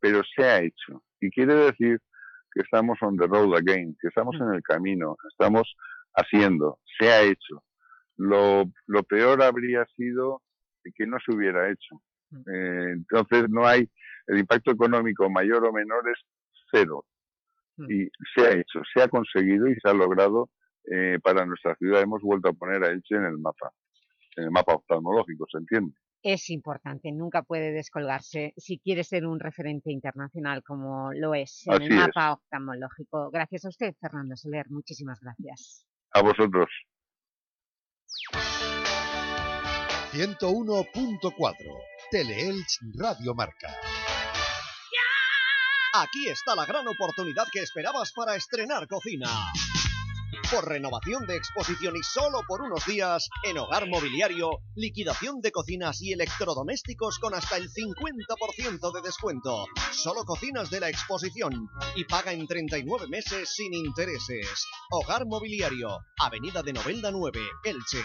pero se ha hecho. Y quiere decir que estamos on the road again, que estamos en el camino, estamos haciendo, se ha hecho. Lo, lo peor habría sido que no se hubiera hecho. Eh, entonces no hay, el impacto económico mayor o menor es cero. Mm. Y se ha hecho, se ha conseguido y se ha logrado eh, para nuestra ciudad. Hemos vuelto a poner a Elche en el mapa, en el mapa oftalmológico, ¿se entiende? Es importante, nunca puede descolgarse si quiere ser un referente internacional como lo es en Así el es. mapa oftalmológico. Gracias a usted, Fernando Soler. Muchísimas gracias. A vosotros. 101.4 Teleelch Radio Marca. Aquí está la gran oportunidad que esperabas para estrenar cocina. Por renovación de exposición y solo por unos días, en Hogar Mobiliario, liquidación de cocinas y electrodomésticos con hasta el 50% de descuento. Solo cocinas de la exposición y paga en 39 meses sin intereses. Hogar Mobiliario, Avenida de Novelda 9, Elche.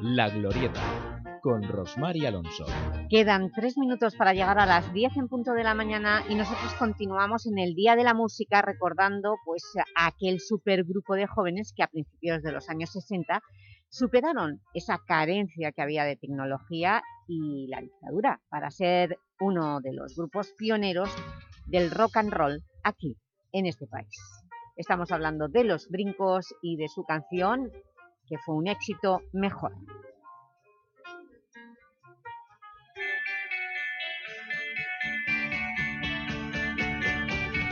La Glorieta, con Rosmar y Alonso. Quedan tres minutos para llegar a las 10 en punto de la mañana y nosotros continuamos en el Día de la Música recordando pues, aquel supergrupo de jóvenes que a principios de los años 60 superaron esa carencia que había de tecnología y la dictadura para ser uno de los grupos pioneros del rock and roll aquí, en este país. Estamos hablando de Los Brincos y de su canción que fue un éxito mejor.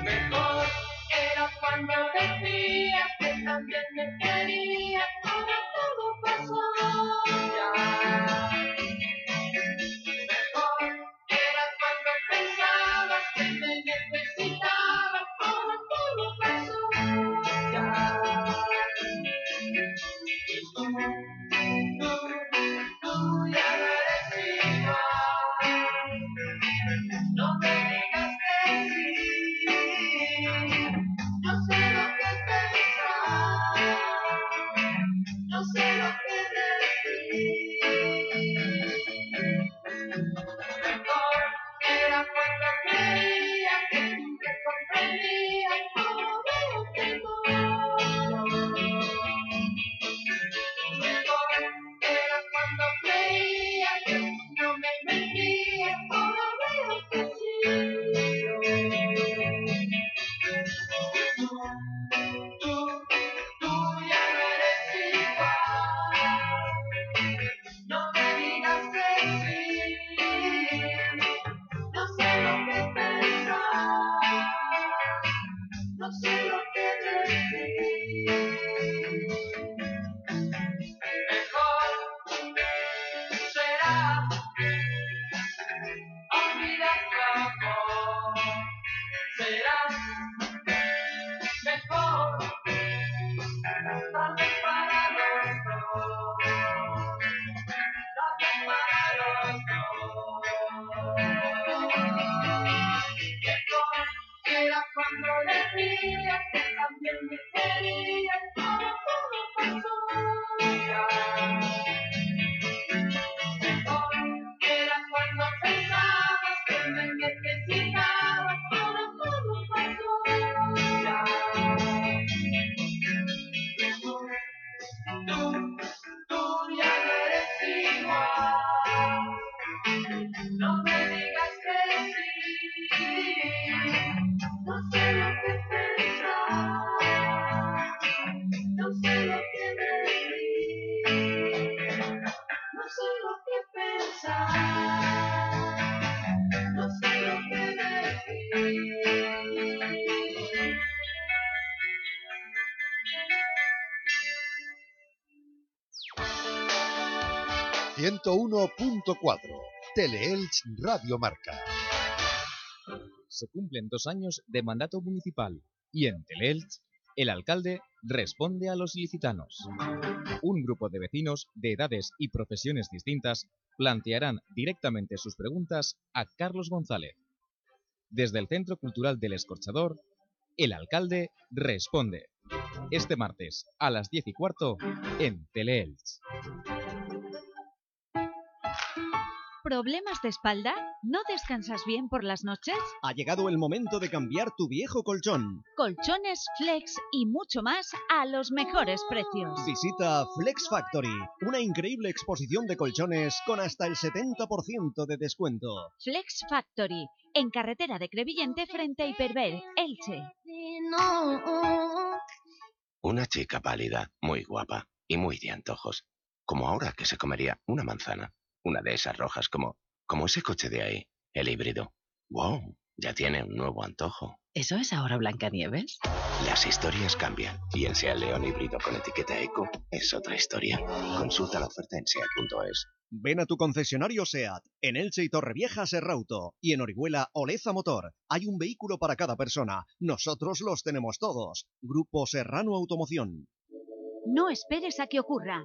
Mejor era cuando decías que también me querías, ahora todo pasó 101.4 Teleelch Radio Marca. Se cumplen dos años de mandato municipal y en Teleelch el alcalde responde a los ilicitanos. Un grupo de vecinos de edades y profesiones distintas plantearán directamente sus preguntas a Carlos González. Desde el Centro Cultural del Escorchador, el alcalde responde. Este martes a las 10 y cuarto en Teleelch. ¿Problemas de espalda? ¿No descansas bien por las noches? Ha llegado el momento de cambiar tu viejo colchón. Colchones, flex y mucho más a los mejores precios. Visita Flex Factory, una increíble exposición de colchones con hasta el 70% de descuento. Flex Factory, en carretera de Crevillente frente a Hiperver, Elche. Una chica pálida, muy guapa y muy de antojos. Como ahora que se comería una manzana. Una de esas rojas como, como ese coche de ahí, el híbrido. ¡Wow! Ya tiene un nuevo antojo. ¿Eso es ahora Blancanieves? Las historias cambian y en Sea León híbrido con etiqueta eco es otra historia. Consulta la oferta en SEAT.es. Ven a tu concesionario SEAT, en Elche y Torrevieja Serrauto, y en Orihuela Oleza Motor. Hay un vehículo para cada persona. Nosotros los tenemos todos. Grupo Serrano Automoción. No esperes a que ocurra.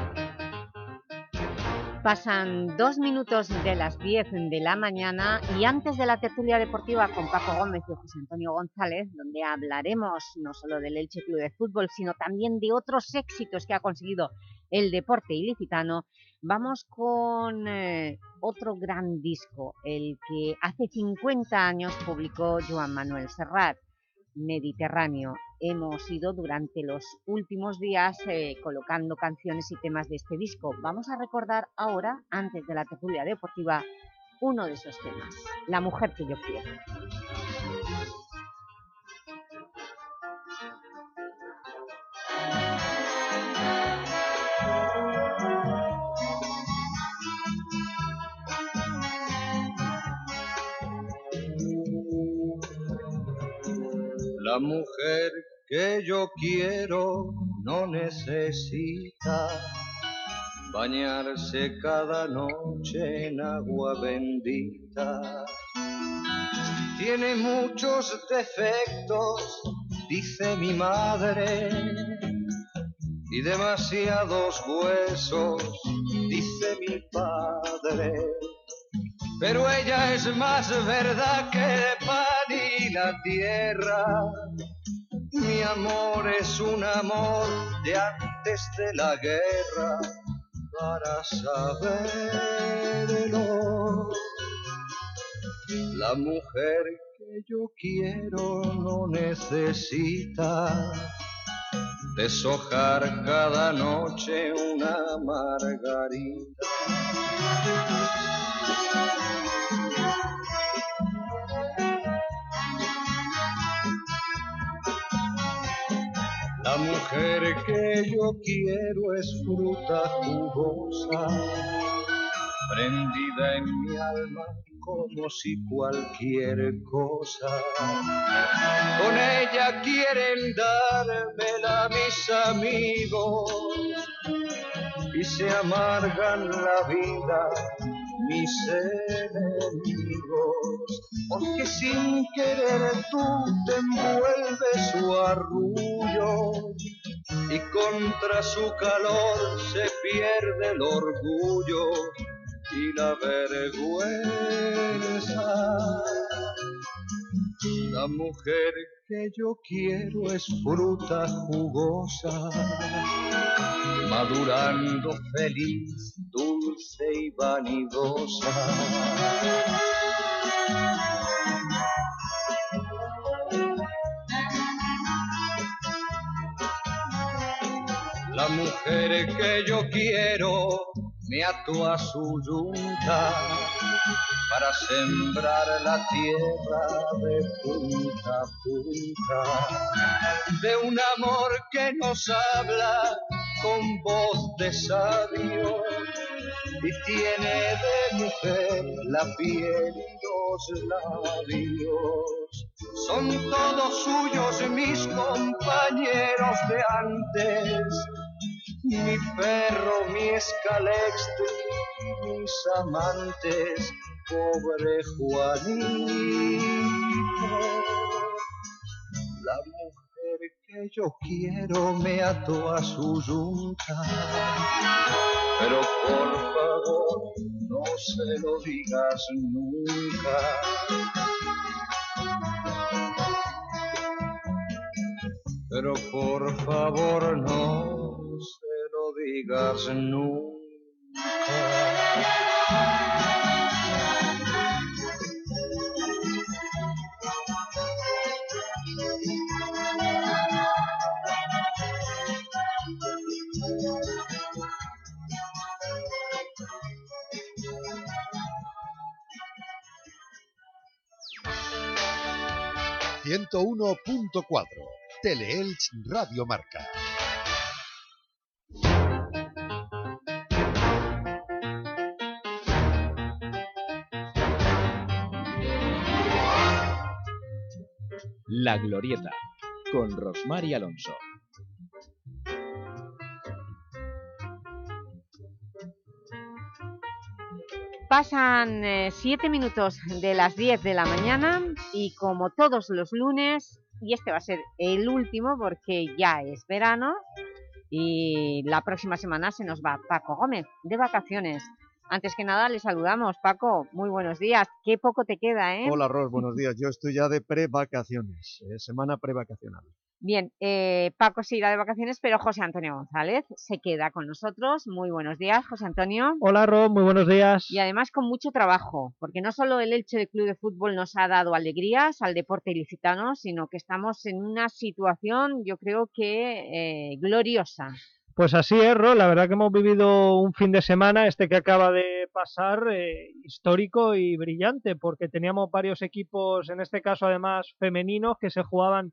Pasan dos minutos de las 10 de la mañana y antes de la tertulia deportiva con Paco Gómez y José Antonio González, donde hablaremos no solo del Elche Club de Fútbol, sino también de otros éxitos que ha conseguido el deporte ilicitano, vamos con eh, otro gran disco, el que hace 50 años publicó Joan Manuel Serrat, Mediterráneo. Hemos ido durante los últimos días eh, colocando canciones y temas de este disco. Vamos a recordar ahora, antes de la tertulia deportiva, uno de esos temas, La mujer que yo quiero. La mujer que yo quiero no necesita bañarse cada noche en agua bendita. Tiene muchos defectos, dice mi madre, y demasiados huesos, dice mi padre. Pero ella es más verdad que el pan y la tierra. Mi amor es un amor de antes de la guerra para saberlo. La mujer que yo quiero no necesita deshojar cada noche una margarita. Mujer que yo quiero es fruta jugosa, prendida en mi alma como si cualquier cosa. Con ella quieren dármela mis amigos y se amargan la vida mis enemigos, porque sin querer tú te envuelves su arrullo y contra su calor se pierde el orgullo y la vergüenza. La mujer que yo quiero es fruta jugosa, madurando feliz, dulce y vanidosa. La mujer que yo quiero me ató a su yunta para sembrar la tierra de punta a punta, de un amor que nos habla con voz de sabio y tiene de mujer la piel y los labios. son todos suyos mis compañeros de antes. Mi perro, mi escalextre y mis amantes, pobre Juanito. La mujer que yo quiero me ató a su yunta. Pero por favor, no se lo digas nunca. Pero por favor, no se lo digas nunca. Ciento uno punto cuatro. Teleelch Radio Marca. La Glorieta, con Rosmar y Alonso. Pasan eh, siete minutos de las 10 de la mañana y como todos los lunes, y este va a ser el último porque ya es verano y la próxima semana se nos va Paco Gómez de vacaciones. Antes que nada, le saludamos. Paco, muy buenos días. Qué poco te queda, ¿eh? Hola, Ros, buenos días. Yo estoy ya de pre-vacaciones, eh, semana pre-vacacional. Bien, eh, Paco se irá de vacaciones, pero José Antonio González se queda con nosotros. Muy buenos días, José Antonio. Hola, Ros, muy buenos días. Y además con mucho trabajo, porque no solo el Elche de Club de Fútbol nos ha dado alegrías al deporte ilicitano, sino que estamos en una situación, yo creo que eh, gloriosa. Pues así es, Ro. La verdad que hemos vivido un fin de semana, este que acaba de pasar, eh, histórico y brillante, porque teníamos varios equipos, en este caso además femeninos, que se jugaban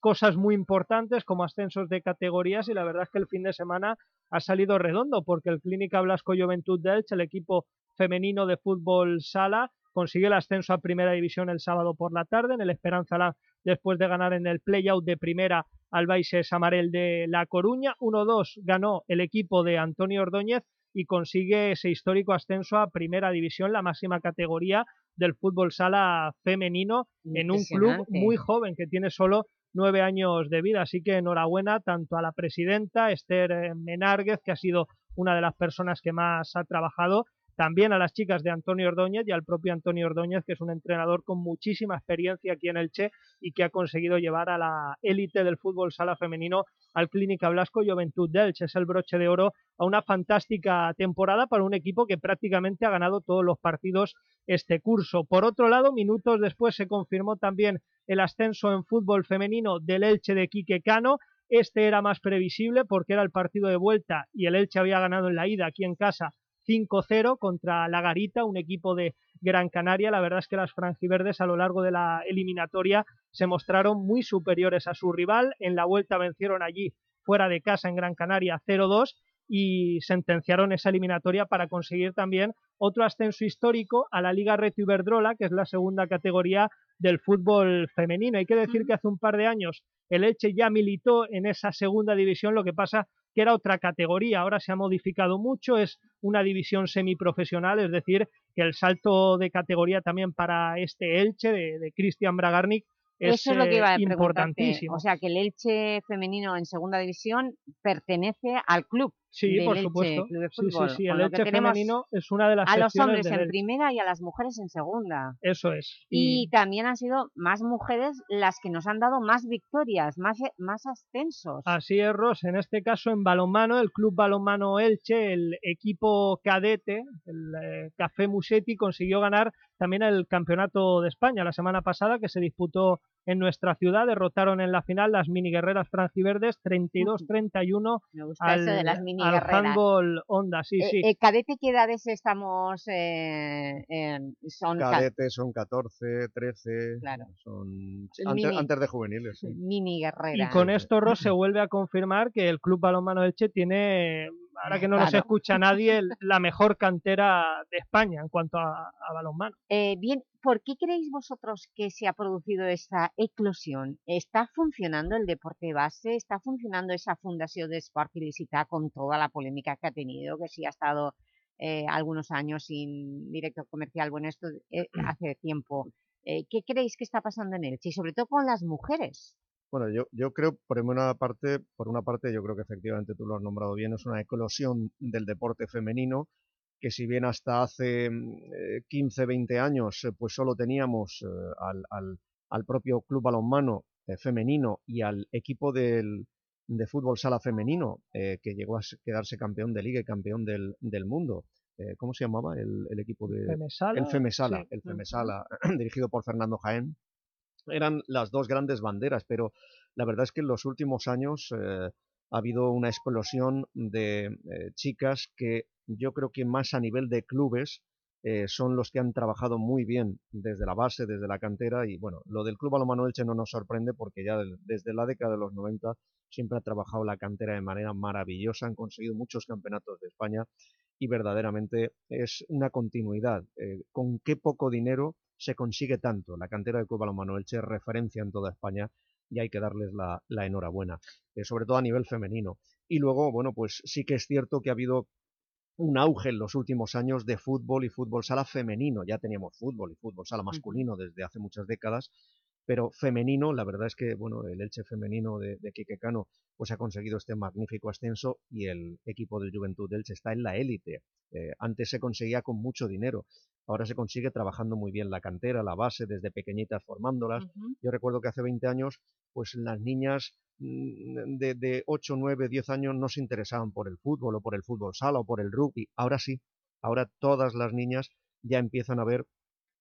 cosas muy importantes como ascensos de categorías y la verdad es que el fin de semana ha salido redondo, porque el Clínica Blasco Juventud de Elche, el equipo femenino de fútbol sala, consiguió el ascenso a Primera División el sábado por la tarde en el Esperanza después de ganar en el play-out de Primera al Baixes Amarel de La Coruña. 1-2 ganó el equipo de Antonio Ordóñez y consigue ese histórico ascenso a Primera División, la máxima categoría del fútbol sala femenino en un club muy joven que tiene solo nueve años de vida. Así que enhorabuena tanto a la presidenta Esther eh, Menárguez, que ha sido una de las personas que más ha trabajado, también a las chicas de Antonio Ordóñez y al propio Antonio Ordóñez, que es un entrenador con muchísima experiencia aquí en Elche y que ha conseguido llevar a la élite del fútbol sala femenino al Clínica Blasco Juventud de Elche. Es el broche de oro a una fantástica temporada para un equipo que prácticamente ha ganado todos los partidos este curso. Por otro lado, minutos después se confirmó también el ascenso en fútbol femenino del Elche de Quique Cano. Este era más previsible porque era el partido de vuelta y el Elche había ganado en la ida aquí en casa 5-0 contra la Garita, un equipo de Gran Canaria. La verdad es que las franjiverdes a lo largo de la eliminatoria se mostraron muy superiores a su rival. En la vuelta vencieron allí fuera de casa en Gran Canaria 0-2 y sentenciaron esa eliminatoria para conseguir también otro ascenso histórico a la Liga Reto Iberdrola, que es la segunda categoría del fútbol femenino. Hay que decir que hace un par de años el Elche ya militó en esa segunda división, lo que pasa que era otra categoría, ahora se ha modificado mucho, es una división semiprofesional, es decir, que el salto de categoría también para este Elche de, de Cristian Bragarnik es, Eso es lo que iba a eh, importantísimo. O sea, que el Elche femenino en segunda división pertenece al club. Sí, por supuesto. Club de Sí, sí, sí, el tenemos femenino es una de las a los hombres en primera y a las mujeres en segunda. Eso es. Y también han sido más mujeres las que nos han dado más victorias, más, e- más ascensos. Así es, Ros. En este caso, en balonmano, el Club Balonmano Elche, el equipo cadete, el eh, Café Musetti, consiguió ganar también el Campeonato de España la semana pasada, que se disputó en nuestra ciudad. Derrotaron en la final las mini guerreras franciverdes 32-31 Me gusta al, eso de las mini al guerreras. handball Honda. Sí, Eh, sí. eh, ¿Cadete qué edades estamos? eh, en- son ca- Cadetes son 14, 13, Claro. son antes, mini. antes de juveniles. sí. mini Y guerreras. con esto, Ros, se vuelve a confirmar que el Club Balonmano Elche tiene ahora que no nos escucha nadie, la mejor cantera de España en cuanto a, a balonmano. Eh, bien, ¿por qué creéis vosotros que se ha producido esta eclosión? ¿Está funcionando el deporte base? ¿Está funcionando esa fundación de Sport Ilicità con toda la polémica que ha tenido? Que sí ha estado eh, algunos años sin director comercial, bueno, esto eh, hace tiempo. Eh, ¿Qué creéis que está pasando en Elche? Y sobre todo con las mujeres. Bueno, yo, yo creo, por una parte, por una parte, yo creo que efectivamente tú lo has nombrado bien, es una eclosión del deporte femenino, que si bien hasta hace mm, eh, 15, 20 años, eh, pues solo teníamos eh, al, al- al propio club balonmano eh, femenino y al equipo del, de fútbol sala femenino, eh, que llegó a quedarse campeón de liga y campeón del, del mundo. Eh, ¿Cómo se llamaba el, el equipo de...? Femesala, El Femesala, sí. el. Femesala, dirigido por Fernando Jaén eran las dos grandes banderas, pero la verdad es que en los últimos años eh, ha habido una explosión de eh, chicas que yo creo que más a nivel de clubes eh, son los que han trabajado muy bien desde la base, desde la cantera y bueno, lo del Club Balonmano Elche no nos sorprende porque ya desde la década de los 90 siempre ha trabajado la cantera de manera maravillosa, han conseguido muchos campeonatos de España y verdaderamente es una continuidad. Eh, con qué poco dinero se consigue tanto. La cantera del Club Balonmano Elche es referencia en toda España y hay que darles la, la enhorabuena, eh, sobre todo a nivel femenino. Y luego, bueno, pues sí que es cierto que ha habido un auge en los últimos años de fútbol y fútbol sala femenino. Ya teníamos fútbol y fútbol sala masculino desde hace muchas décadas, pero femenino, la verdad es que bueno, el Elche femenino de, de Quique Cano pues ha conseguido este magnífico ascenso y el equipo del Juventud de Elche está en la élite. Eh, antes se conseguía con mucho dinero, ahora se consigue trabajando muy bien la cantera, la base, desde pequeñitas formándolas. Yo recuerdo que hace 20 años, pues las niñas mm, de, de 8, 9, 10 años no se interesaban por el fútbol o por el fútbol sala o por el rugby. Ahora sí, ahora todas las niñas ya empiezan a ver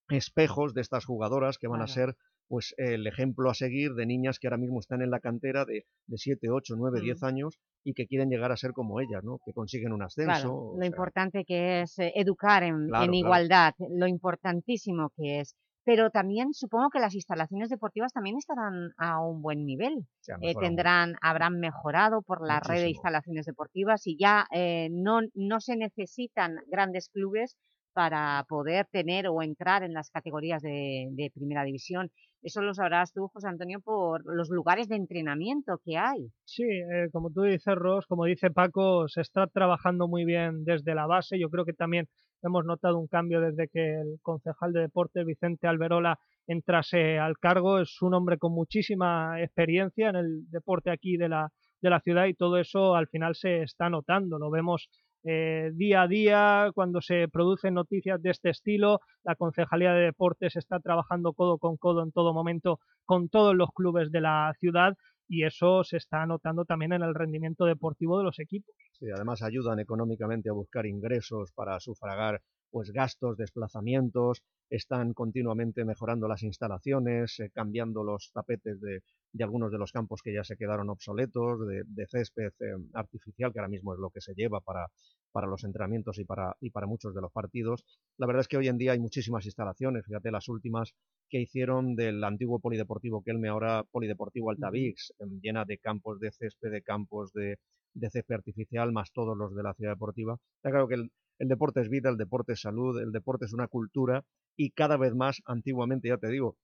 espejos de estas jugadoras que van a ser pues el ejemplo a seguir de niñas que ahora mismo están en la cantera de, de 7, 8, 9, 10 Mm. años y que quieren llegar a ser como ellas, ¿no? Que consiguen un ascenso. Claro, lo sea, importante que es eh, educar en, Claro, en claro. igualdad, lo importantísimo que es. Pero también supongo que las instalaciones deportivas también estarán a un buen nivel. Eh, tendrán, habrán mejorado por la red de instalaciones deportivas y ya eh, no, no se necesitan grandes clubes para poder tener o entrar en las categorías de, primera división. Eso lo sabrás tú, José Antonio, por los lugares de entrenamiento que hay. Sí, eh, como tú dices, Ross, como dice Paco, se está trabajando muy bien desde la base. Yo creo que también hemos notado un cambio desde que el concejal de deporte, Vicente Alberola, entrase al cargo. Es un hombre con muchísima experiencia en el deporte aquí de la, de la ciudad y todo eso al final se está notando. Lo vemos eh, día a día cuando se producen noticias de este estilo. La Concejalía de Deportes está trabajando codo con codo en todo momento con todos los clubes de la ciudad y eso se está notando también en el rendimiento deportivo de los equipos. Sí, además ayudan económicamente a buscar ingresos para sufragar pues gastos, desplazamientos, están continuamente mejorando las instalaciones, eh, cambiando los tapetes de, de algunos de los campos que ya se quedaron obsoletos, de, de césped eh, artificial, que ahora mismo es lo que se lleva para, para los entrenamientos y para, y para muchos de los partidos. La verdad es que hoy en día hay muchísimas instalaciones, fíjate las últimas que hicieron del antiguo polideportivo Kelme, ahora polideportivo Altavix, em, llena de campos de césped, de campos de, de césped artificial, más todos los de la ciudad deportiva. Está claro que el, el deporte es vida, el deporte es salud, el deporte es una cultura y cada vez más, antiguamente, ya te digo,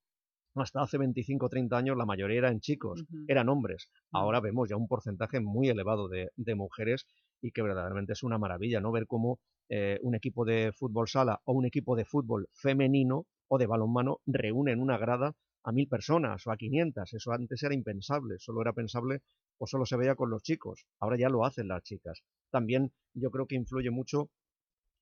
hasta hace 25 o 30 años la mayoría eran chicos, eran hombres. Ahora vemos ya un porcentaje muy elevado de, de mujeres y que verdaderamente es una maravilla, ¿no? Ver cómo eh, un equipo de fútbol sala o un equipo de fútbol femenino o de balonmano reúnen una grada a mil personas o a 500. Eso antes era impensable, solo era pensable o solo se veía con los chicos. Ahora ya lo hacen las chicas. También yo creo que influye mucho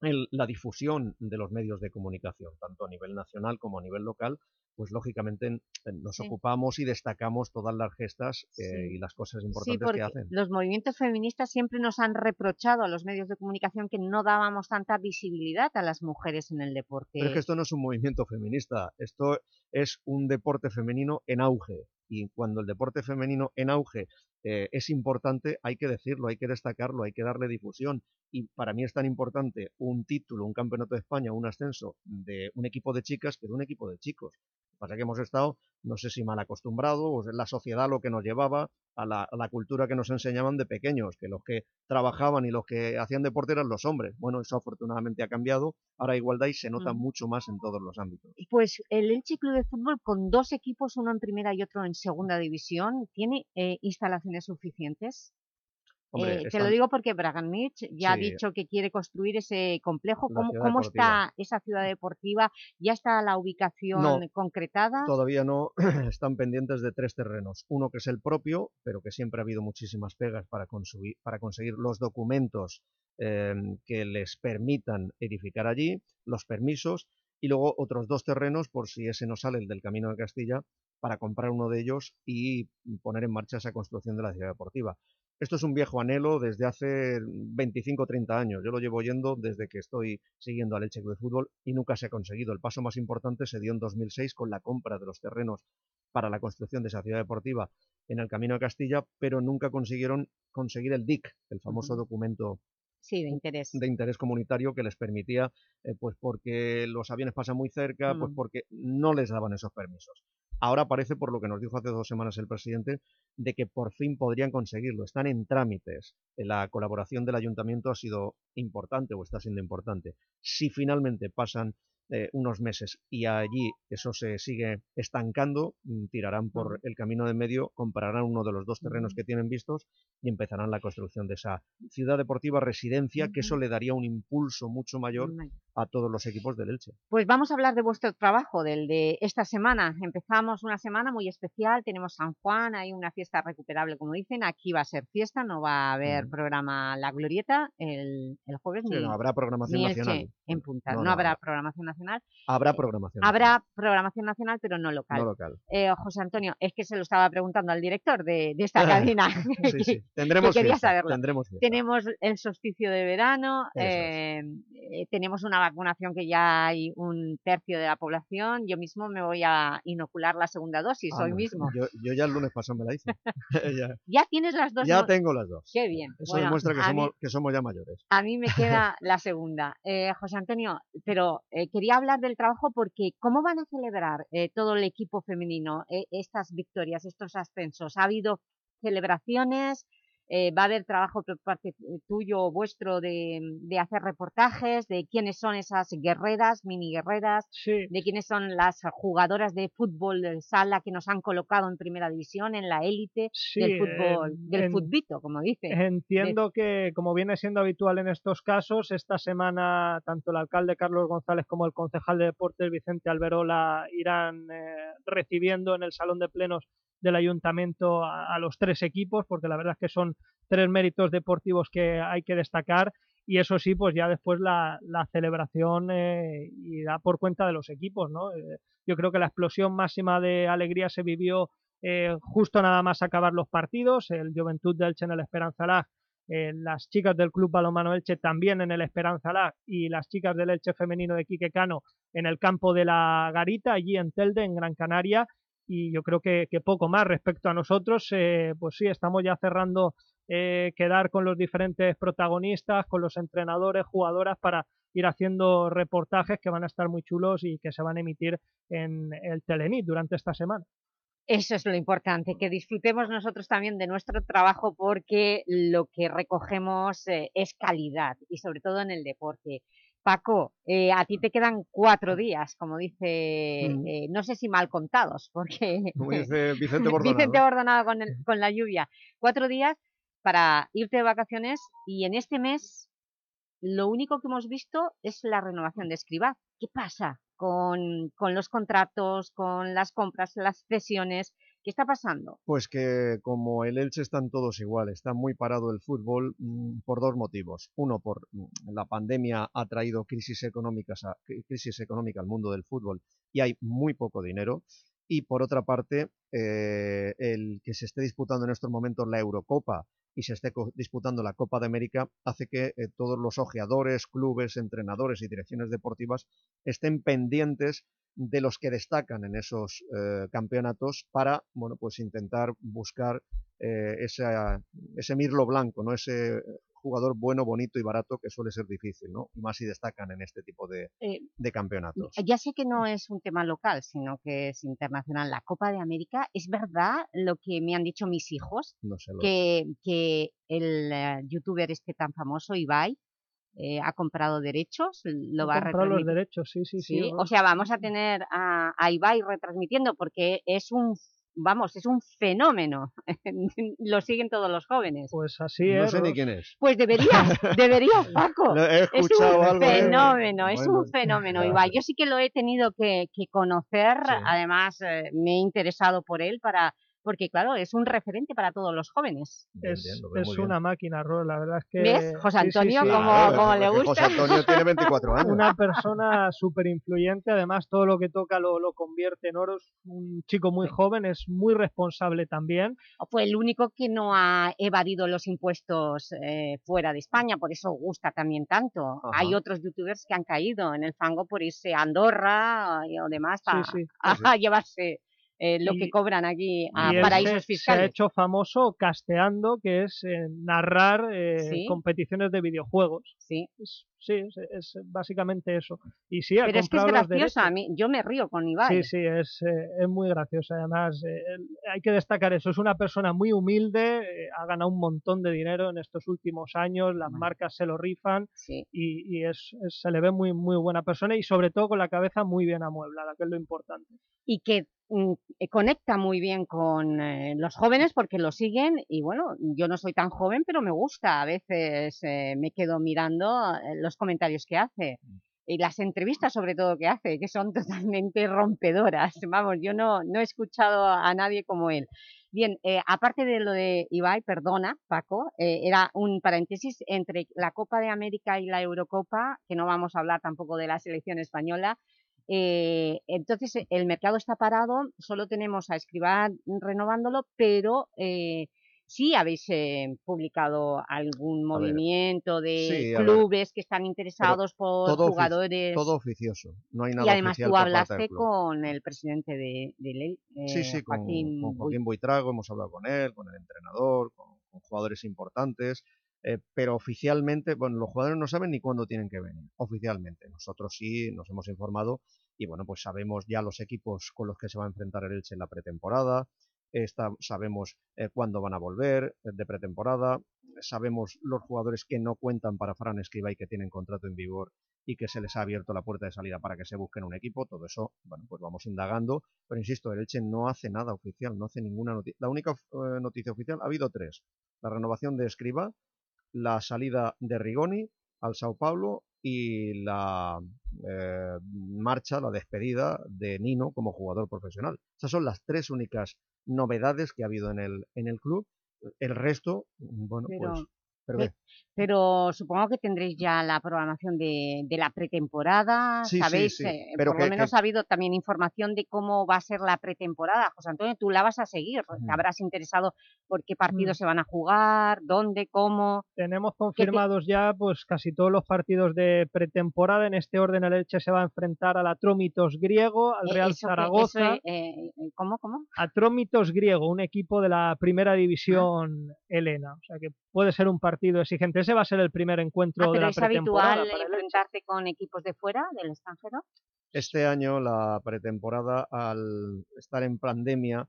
el- la difusión de los medios de comunicación, tanto a nivel nacional como a nivel local, pues lógicamente en- en- nos Sí. ocupamos y destacamos todas las gestas eh, Sí. y las cosas importantes que hacen. los movimientos feministas siempre nos han reprochado a los medios de comunicación que no dábamos tanta visibilidad a las mujeres en el deporte. Pero es que esto no es un movimiento feminista, esto es un deporte femenino en auge. Y cuando el deporte femenino en auge eh, es importante, hay que decirlo, hay que destacarlo, hay que darle difusión. Y para mí es tan importante un título, un campeonato de España, un ascenso de un equipo de chicas que de un equipo de chicos. Pasa que hemos estado, no sé si mal acostumbrados, la sociedad lo que nos llevaba a la, a la cultura que nos enseñaban de pequeños, que los que trabajaban y los que hacían deporte eran los hombres. Bueno, eso afortunadamente ha cambiado, ahora igualdad y se nota Mm. mucho más en todos los ámbitos. Pues el Elche Club de Fútbol con dos equipos, uno en primera y otro en segunda división, ¿tiene eh, instalaciones suficientes? Hombre, Eh, te lo digo porque Braganich ya ha dicho que quiere construir ese complejo. La ¿Cómo, está esa ciudad deportiva? ¿Ya está la ubicación No, concretada? Todavía no, están pendientes de tres terrenos. Uno que es el propio, pero que siempre ha habido muchísimas pegas para, conseguir, para conseguir los documentos eh, que les permitan edificar allí, los permisos, y luego otros dos terrenos, por si ese no sale el del Camino de Castilla, para comprar uno de ellos y poner en marcha esa construcción de la ciudad deportiva. Esto es un viejo anhelo desde hace 25 o 30 años. Yo lo llevo yendo desde que estoy siguiendo al Elche Club de Fútbol y nunca se ha conseguido. El paso más importante se dio en 2006 con la compra de los terrenos para la construcción de esa ciudad deportiva en el Camino de Castilla, pero nunca consiguieron conseguir el DIC, el famoso documento Sí, de interés. de interés comunitario que les permitía, eh, pues porque los aviones pasan muy cerca, pues Mm. porque no les daban esos permisos. Ahora parece, por lo que nos dijo hace dos semanas el presidente, de que por fin podrían conseguirlo. Están en trámites. Eh, La colaboración del ayuntamiento ha sido importante o está siendo importante. Si finalmente pasan eh, unos meses y allí eso se sigue estancando, mm, tirarán por el camino de medio, comprarán uno de los dos terrenos que tienen vistos y empezarán la construcción de esa ciudad deportiva residencia, que eso le daría un impulso mucho mayor a todos los equipos del Elche. Pues vamos a hablar de vuestro trabajo, del de esta semana. Empezamos una semana muy especial, tenemos San Juan, hay una fiesta recuperable, como dicen. Aquí va a ser fiesta, no va a haber programa La Glorieta el, el jueves, Sí, ni, no, habrá programación ni Elche nacional. en punta. No, No, no, habrá habrá. programación nacional. Habrá programación nacional, Habrá programación nacional, pero no local. no local. Eh, José Antonio, es que se lo estaba preguntando al director de, de esta cadena, Sí, que tendremos quería fiesta, saberlo. tendremos fiesta. Tenemos el solsticio de verano, eh, eh, tenemos una vacunación que ya hay un tercio de la población. Yo mismo me voy a inocular la segunda dosis Ah, hoy no, mismo. Yo, yo ya el lunes pasado me la hice. ya ¿Ya tienes las dos? ya no? tengo las dos. Qué bien. Eso Bueno, demuestra que mí- somos, que somos ya mayores. a mí me queda la segunda. Eh, José Antonio, pero eh, quería hablar del trabajo porque ¿cómo van a celebrar eh, todo el equipo femenino eh, estas victorias, estos ascensos? ¿Ha habido celebraciones? Eh, ¿Va a haber trabajo por parte tuyo o vuestro de, de hacer reportajes? ¿De quiénes son esas guerreras, mini guerreras? ¿De quiénes son las jugadoras de fútbol de sala que nos han colocado en primera división, en la élite Sí, del fútbol, en- del en- futbito, como dice? Entiendo que, como viene siendo habitual en estos casos, esta semana tanto el alcalde Carlos González como el concejal de deportes Vicente Alberola irán eh, recibiendo en el salón de plenos del ayuntamiento a, los tres equipos, porque la verdad es que son tres méritos deportivos que hay que destacar y eso sí, pues ya después la, la celebración eh, irá por cuenta de los equipos, ¿no? Eh, yo creo que la explosión máxima de alegría se vivió eh, justo nada más acabar los partidos, el Juventud de Elche en el Esperanza Lag, eh, las chicas del Club Balonmano Elche también en el Esperanza Lag y las chicas del Elche femenino de Quique Cano en el campo de la Garita, allí en Telde, en Gran Canaria, y yo creo que, que poco más respecto a nosotros, eh, pues sí, estamos ya cerrando eh, quedar con los diferentes protagonistas, con los entrenadores, jugadoras, para ir haciendo reportajes que van a estar muy chulos y que se van a emitir en el Telenit durante esta semana. Eso es lo importante, que disfrutemos nosotros también de nuestro trabajo porque lo que recogemos eh, es calidad y sobre todo en el deporte. Paco, eh, a ti te quedan cuatro días, como dice, Mm. eh, no sé si mal contados, porque Como dice Vicente Bordonado. Vicente Bordonado con, el- con la lluvia. Cuatro días para irte de vacaciones y en este mes lo único que hemos visto es la renovación de Escribá. ¿Qué pasa con, con los contratos, con las compras, las cesiones? ¿Qué está pasando? Pues que como el Elche están todos igual, está muy parado el fútbol mm, por dos motivos. Uno, por mm, la pandemia ha traído crisis económicas a- cri- crisis económica al mundo del fútbol y hay muy poco dinero. Y por otra parte, eh, el que se esté disputando en estos momentos la Eurocopa y se esté disputando la Copa de América hace que eh, todos los ojeadores, clubes, entrenadores y direcciones deportivas estén pendientes de los que destacan en esos eh, campeonatos para bueno pues intentar buscar eh, esa- ese mirlo blanco, ¿no? ese jugador bueno, bonito y barato, que suele ser difícil, ¿no? Y más si destacan en este tipo de, Eh, de campeonatos. Ya sé que no es un tema local, sino que es internacional. La Copa de América, ¿es verdad lo que me han dicho mis hijos? No sé, lo- Que, que el eh, youtuber este tan famoso, Ibai, eh, ha comprado derechos, lo va a comprado los retransmitir. derechos, sí, sí, sí. Sí, o sea, vamos a tener a, a Ibai retransmitiendo porque es un, vamos, es un fenómeno. lo siguen todos los jóvenes. Pues así No es. sé ni quién es. Pues deberías, deberías, Paco. He Es un algo de él. fenómeno, es Bueno, un fenómeno, ya. Ibai. Yo sí que lo he tenido que, que conocer, Sí. además eh, me he interesado por él para porque claro, es un referente para todos los jóvenes. Es, es una máquina, Ros, la verdad es que... ¿Ves? José sí, sí, Antonio, sí. como, Claro, como le gusta. José Antonio tiene 24 años. Una persona súper influyente, además todo lo que toca lo, lo convierte en oro, es un chico muy joven, es muy responsable también. Fue el único que no ha evadido los impuestos eh, fuera de España, por eso gusta también tanto. Hay otros youtubers que han caído en el fango por irse a Andorra y- o demás a, Sí, sí. a Sí, sí. llevarse eh, lo Y- que cobran aquí a Y paraísos se, se ha fiscales. hecho famoso casteando, que es eh, narrar eh, Sí. competiciones de videojuegos. Sí. Es- sí, es, es básicamente eso. Y sí, ha Pero es que es los graciosa, a mí, yo me río con Ibai. Sí, sí, es, eh, es muy gracioso. Además, eh, hay que destacar eso. Es una persona muy humilde, eh, ha ganado un montón de dinero en estos últimos años, las marcas se lo rifan y, y es, es- se le ve muy, muy buena persona y sobre todo con la cabeza muy bien amueblada, que es lo importante. y que mm, eh, conecta muy bien con eh, los jóvenes porque lo siguen y bueno, yo no soy tan joven pero me gusta, a veces eh, me quedo mirando eh, los comentarios que hace y las entrevistas sobre todo que hace, que son totalmente rompedoras, vamos, yo no, no he escuchado a nadie como él. Bien, eh, aparte de lo de Ibai, perdona Paco, eh, era un paréntesis entre la Copa de América y la Eurocopa, que no vamos a hablar tampoco de la selección española, eh, entonces, eh, el mercado está parado, solo tenemos a Escribá renovándolo, pero eh, sí habéis eh, publicado algún ver, movimiento de sí, clubes que están interesados por todo ofici- jugadores. todo oficioso, no hay y nada además oficial tú hablaste con el presidente de, del El- Sí, eh, sí, con Joaquín con Joaquín Buitrago hemos hablado con él, con el entrenador, con, con jugadores importantes, eh, pero oficialmente, bueno, los jugadores no saben ni cuándo tienen que venir, oficialmente. Nosotros sí nos hemos informado y bueno, pues sabemos ya los equipos con los que se va a enfrentar el Elche en la pretemporada, esta- sabemos eh, cuándo van a volver eh, de pretemporada, sabemos los jugadores que no cuentan para Fran Escribá y que tienen contrato en vigor y que se les ha abierto la puerta de salida para que se busquen un equipo, todo eso, bueno, pues vamos indagando, pero insisto, el Elche no hace nada oficial, no hace ninguna noticia. La única eh, noticia oficial, ha habido tres, la renovación de Escribá, la salida de Rigoni al Sao Paulo y la eh, marcha, la despedida de Nino como jugador profesional. Esas son las tres únicas novedades que ha habido en el, en el club. El resto, bueno, Pero- pues... Pero supongo que tendréis ya la programación de, de la pretemporada, Sí, sí, ¿sabéis? sí, eh, pero por que- lo menos que- ha habido también información de cómo va a ser la pretemporada. José Antonio, tú la vas a seguir, te habrás interesado por qué partidos Mm. se van a jugar, dónde, cómo... Tenemos ¿Qué te- confirmados ya pues casi todos los partidos de pretemporada. En este orden el Elche se va a enfrentar al Atrómitos griego, al Eh, Real que- Zaragoza. eso, eh, eh, ¿Cómo, cómo? Atrómitos griego, un equipo de la primera división helena. O sea que puede ser un partido exigente. Ese va a ser el primer encuentro Ah, de la es pretemporada. habitual para el Elche. enfrentarte con equipos de fuera, del extranjero. Este año la pretemporada, al estar en pandemia,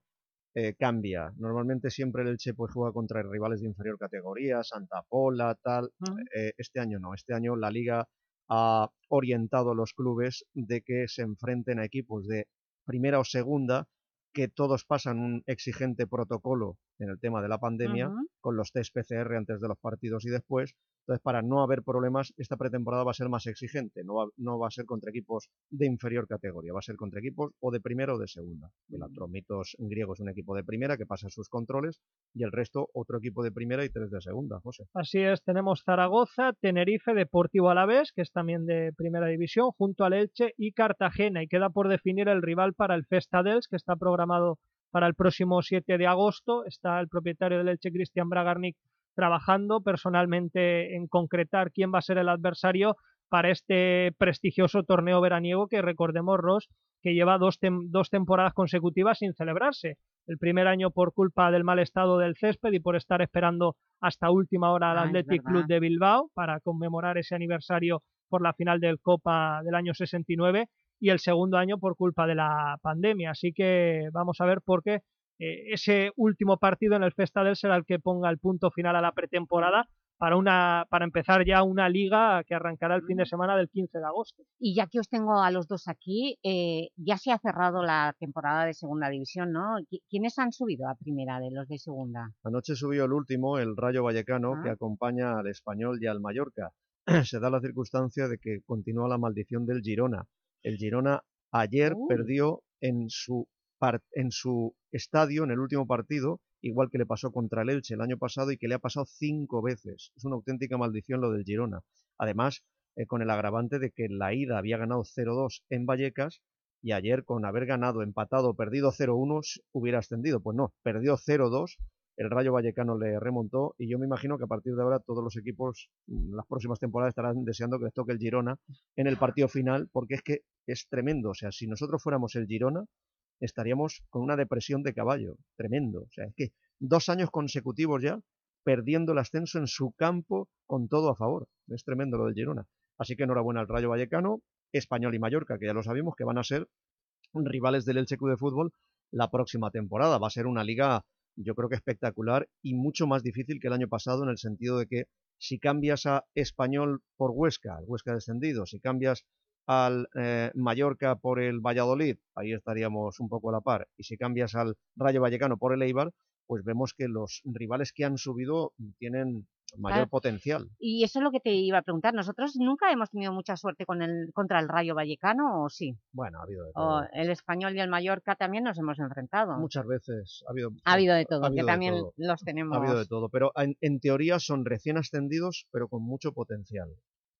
eh, cambia. Normalmente siempre el Elche pues, juega contra rivales de inferior categoría, Santa Pola, tal. Eh, este año no. Este año la Liga ha orientado a los clubes de que se enfrenten a equipos de primera o segunda que todos pasan un exigente protocolo en el tema de la pandemia, Ujú. con los test PCR antes de los partidos y después. Entonces, para no haber problemas, esta pretemporada va a ser más exigente, no va, no va a ser contra equipos de inferior categoría, va a ser contra equipos o de primera o de segunda. El Atromitos griego es un equipo de primera que pasa sus controles y el resto otro equipo de primera y tres de segunda, José. Así es, tenemos Zaragoza, Tenerife, Deportivo Alavés, que es también de primera división, junto al Elche y Cartagena. Y queda por definir el rival para el Festa dels, que está programado para el próximo 7 de agosto. Está el propietario del Elche, Cristian Bragarnik, trabajando personalmente en concretar quién va a ser el adversario para este prestigioso torneo veraniego que recordemos, Ross, que lleva dos, tem- dos temporadas consecutivas sin celebrarse. El primer año por culpa del mal estado del césped y por estar esperando hasta última hora al Ah, Athletic. Club de Bilbao para conmemorar ese aniversario por la final del Copa del año 69 y el segundo año por culpa de la pandemia. Así que vamos a ver por qué eh, ese último partido en el Festadel será el que ponga el punto final a la pretemporada para, una, para empezar ya una liga que arrancará el fin de semana del 15 de agosto. Y ya que os tengo a los dos aquí, eh, ya se ha cerrado la temporada de Segunda División, ¿no? ¿Qui- ¿Quiénes han subido a Primera de los de Segunda? Anoche subió el último, el Rayo Vallecano, que Ah. acompaña al Español y al Mallorca. Se da la circunstancia de que continúa la maldición del Girona. El Girona ayer Uh. perdió en su, en su estadio, en el último partido, igual que le pasó contra el Elche el año pasado y que le ha pasado cinco veces. Es una auténtica maldición lo del Girona. Además, eh, con el agravante de que en la ida había ganado 0-2 en Vallecas y ayer con haber ganado, empatado, perdido 0-1 s- hubiera ascendido. Pues no, perdió 0-2, el Rayo Vallecano le remontó y yo me imagino que a partir de ahora todos los equipos mm, las próximas temporadas estarán deseando que les toque el Girona en el partido final porque es que es tremendo. O sea, si nosotros fuéramos el Girona estaríamos con una depresión de caballo, tremendo. O sea, es que dos años consecutivos ya perdiendo el ascenso en su campo con todo a favor. Es tremendo lo del Girona. Así que enhorabuena al Rayo Vallecano, Español y Mallorca, que ya lo sabemos que van a ser rivales del Elche Club de Fútbol la próxima temporada. Va a ser una liga, yo creo que espectacular y mucho más difícil que el año pasado en el sentido de que si cambias a Español por Huesca, Huesca descendido, si cambias al eh, Mallorca por el Valladolid, ahí estaríamos un poco a la par, y si cambias al Rayo Vallecano por el Eibar, pues vemos que los rivales que han subido tienen mayor Claro. potencial. Y eso es lo que te iba a preguntar. ¿Nosotros nunca hemos tenido mucha suerte con el, contra el Rayo Vallecano o sí? Bueno, ha habido de O todo. el Español y el Mallorca también nos hemos enfrentado. Muchas veces ha habido, Ha habido de todo, ha que habido de también todo. los Ha tenemos habido de todo, pero en, en teoría son recién ascendidos, pero con mucho potencial.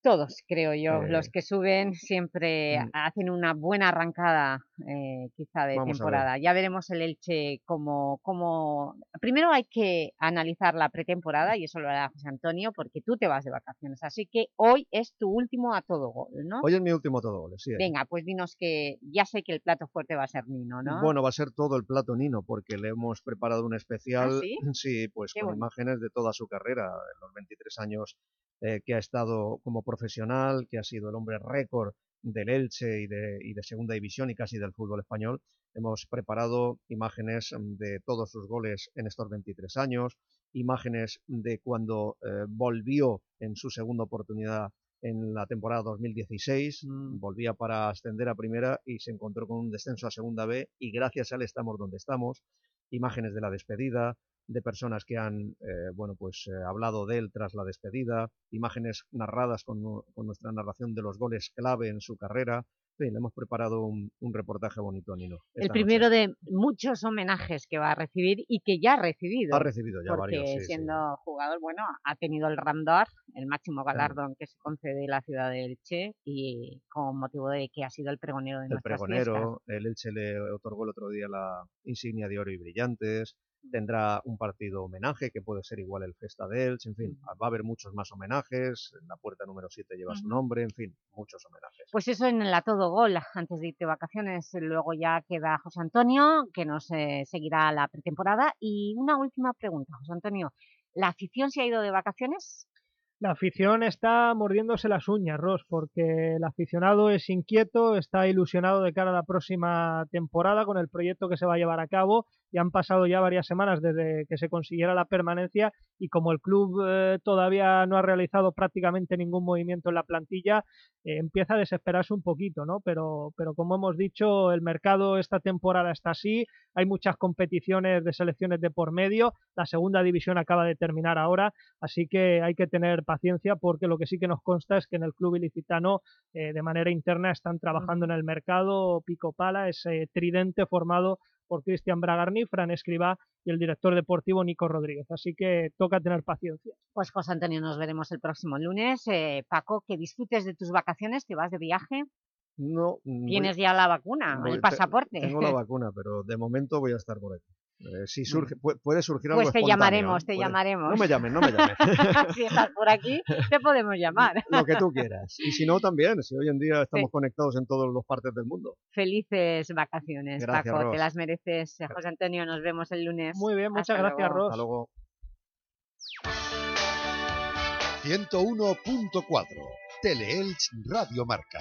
Todos, creo yo. Eh, Los que suben siempre mm. hacen una buena arrancada, eh, quizá, de Vamos a temporada. Ya veremos el Elche como, como... Primero hay que analizar la pretemporada, y eso lo hará José Antonio, porque tú te vas de vacaciones. Así que hoy es tu último a todo gol, ¿no? Hoy es mi último todo goles, sí. Venga, pues dinos que ya sé que el plato fuerte va a ser Nino, ¿no? Bueno, va a ser todo el plato Nino, porque le hemos preparado un especial, ¿Ah, sí? sí, pues Qué con bueno. imágenes de toda su carrera, en los 23 años eh, que ha estado como profesional, que ha sido el hombre récord del Elche y de, y de Segunda División y casi del fútbol español. Hemos preparado imágenes mm, de todos sus goles en estos 23 años, imágenes de cuando eh, volvió en su segunda oportunidad en la temporada 2016, Mm. volvía para ascender a primera y se encontró con un descenso a segunda B y gracias a él estamos donde estamos. Imágenes de la despedida, de personas que han eh, bueno pues eh, hablado de él tras la despedida, imágenes narradas con, con nuestra narración de los goles clave en su carrera. Fin, le hemos preparado un, un reportaje bonito a Nino. el noche. primero de muchos homenajes que va a recibir y que ya ha recibido. Ha recibido ya porque varios, sí, sí. siendo jugador, bueno, ha tenido el Ramdor, el máximo galardón que se concede la ciudad de Elche y con motivo de que ha sido el pregonero de el nuestras pregonero, el Elche le otorgó el otro día la insignia de oro y brillantes, tendrá un partido homenaje que puede ser igual el Festa de Elche, en fin, va a haber muchos más homenajes, la puerta número 7 lleva su nombre, en fin, muchos homenajes. Pues eso en la todo gol, antes de irte de vacaciones. Luego ya queda José Antonio, que nos eh, seguirá la pretemporada. Y una última pregunta, José Antonio. ¿La afición se ha ido de vacaciones? La afición está mordiéndose las uñas, Ross, porque el aficionado es inquieto, está ilusionado de cara a la próxima temporada con el proyecto que se va a llevar a cabo. Y han pasado ya varias semanas desde que se consiguiera la permanencia y como el club eh, todavía no ha realizado prácticamente ningún movimiento en la plantilla, eh, empieza a desesperarse un poquito, ¿no? Pero, pero como hemos dicho, el mercado esta temporada está así, hay muchas competiciones de selecciones de por medio, la segunda división acaba de terminar ahora, así que hay que tener paciencia porque lo que sí que nos consta es que en el club ilicitano eh, de manera interna están trabajando en el mercado pico pala, ese tridente formado por Cristian Bragarni, Fran Escribá y el director deportivo Nico Rodríguez, así que toca tener paciencia. Pues José Antonio, nos veremos el próximo lunes. Eh, Paco, que disfrutes de tus vacaciones, te vas de viaje. No, voy- Tienes ya la vacuna, voy- el te- pasaporte. Tengo la vacuna, pero de momento voy a estar por aquí. Eh, si surge, pu- puede surgir algo Pues te llamaremos, te Puede- llamaremos. No me llames, no me llames. si estás por aquí, te podemos llamar. Lo que tú quieras. Y si no, también, si hoy en día estamos Sí. conectados en todas las partes del mundo. Felices vacaciones, Gracias, Paco, Ros. te las mereces. José Antonio, nos vemos el lunes. Muy bien, muchas Hasta gracias, luego. Ros. Hasta luego. 101.4 Teleelch Radio Marca.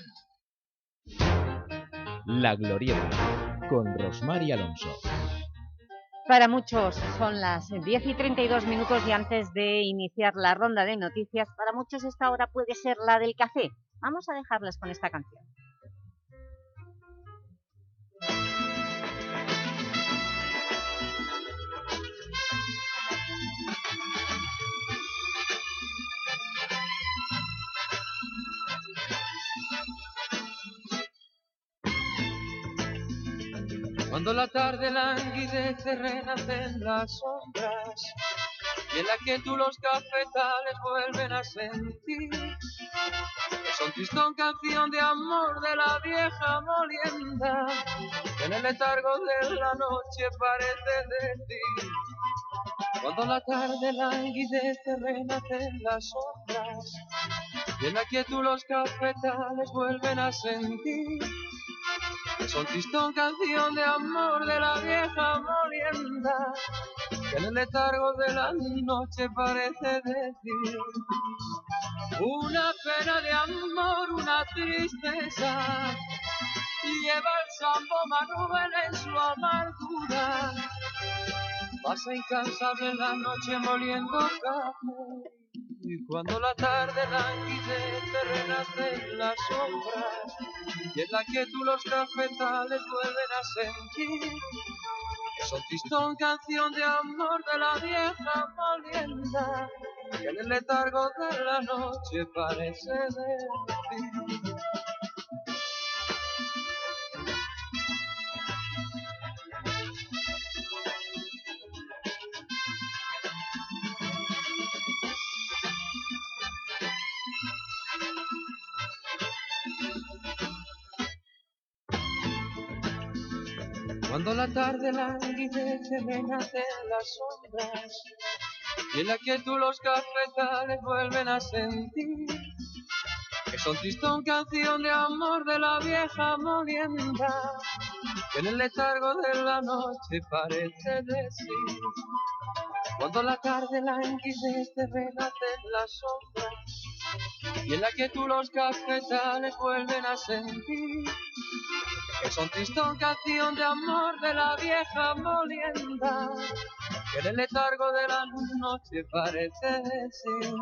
La Glorieta, con Rosmar y Alonso. Para muchos son las 10 y 32 minutos y antes de iniciar la ronda de noticias, para muchos esta hora puede ser la del café. Vamos a dejarles con esta canción. Cuando la tarde languidece renacen las sombras y en la quietud los cafetales vuelven a sentir. Que son tristón canción de amor de la vieja molienda que en el letargo de la noche parece decir. Cuando la tarde languidece renacen las sombras y en la quietud los cafetales vuelven a sentir. que son tristón canción de amor de la vieja molienda que en el letargo de la noche parece decir una pena de amor, una tristeza lleva el sambo Manuel en su amargura. Pasa incansable la noche moliendo café y cuando la tarde languidece renacen las sombras y en la quietud los cafetales vuelven a sentir son tristón canción de amor de la vieja molienda que en el letargo de la noche parece decir Cuando la tarde languidece renacen las sombras y en la quietud los cafetales vuelven a sentir que son tristón canción de amor de la vieja molienda que en el letargo de la noche parece decir cuando la tarde languidece renacen las sombras y en la quietud los cafetales vuelven a sentir que son tristón canción de amor de la vieja molienda que en el letargo de la noche parece decir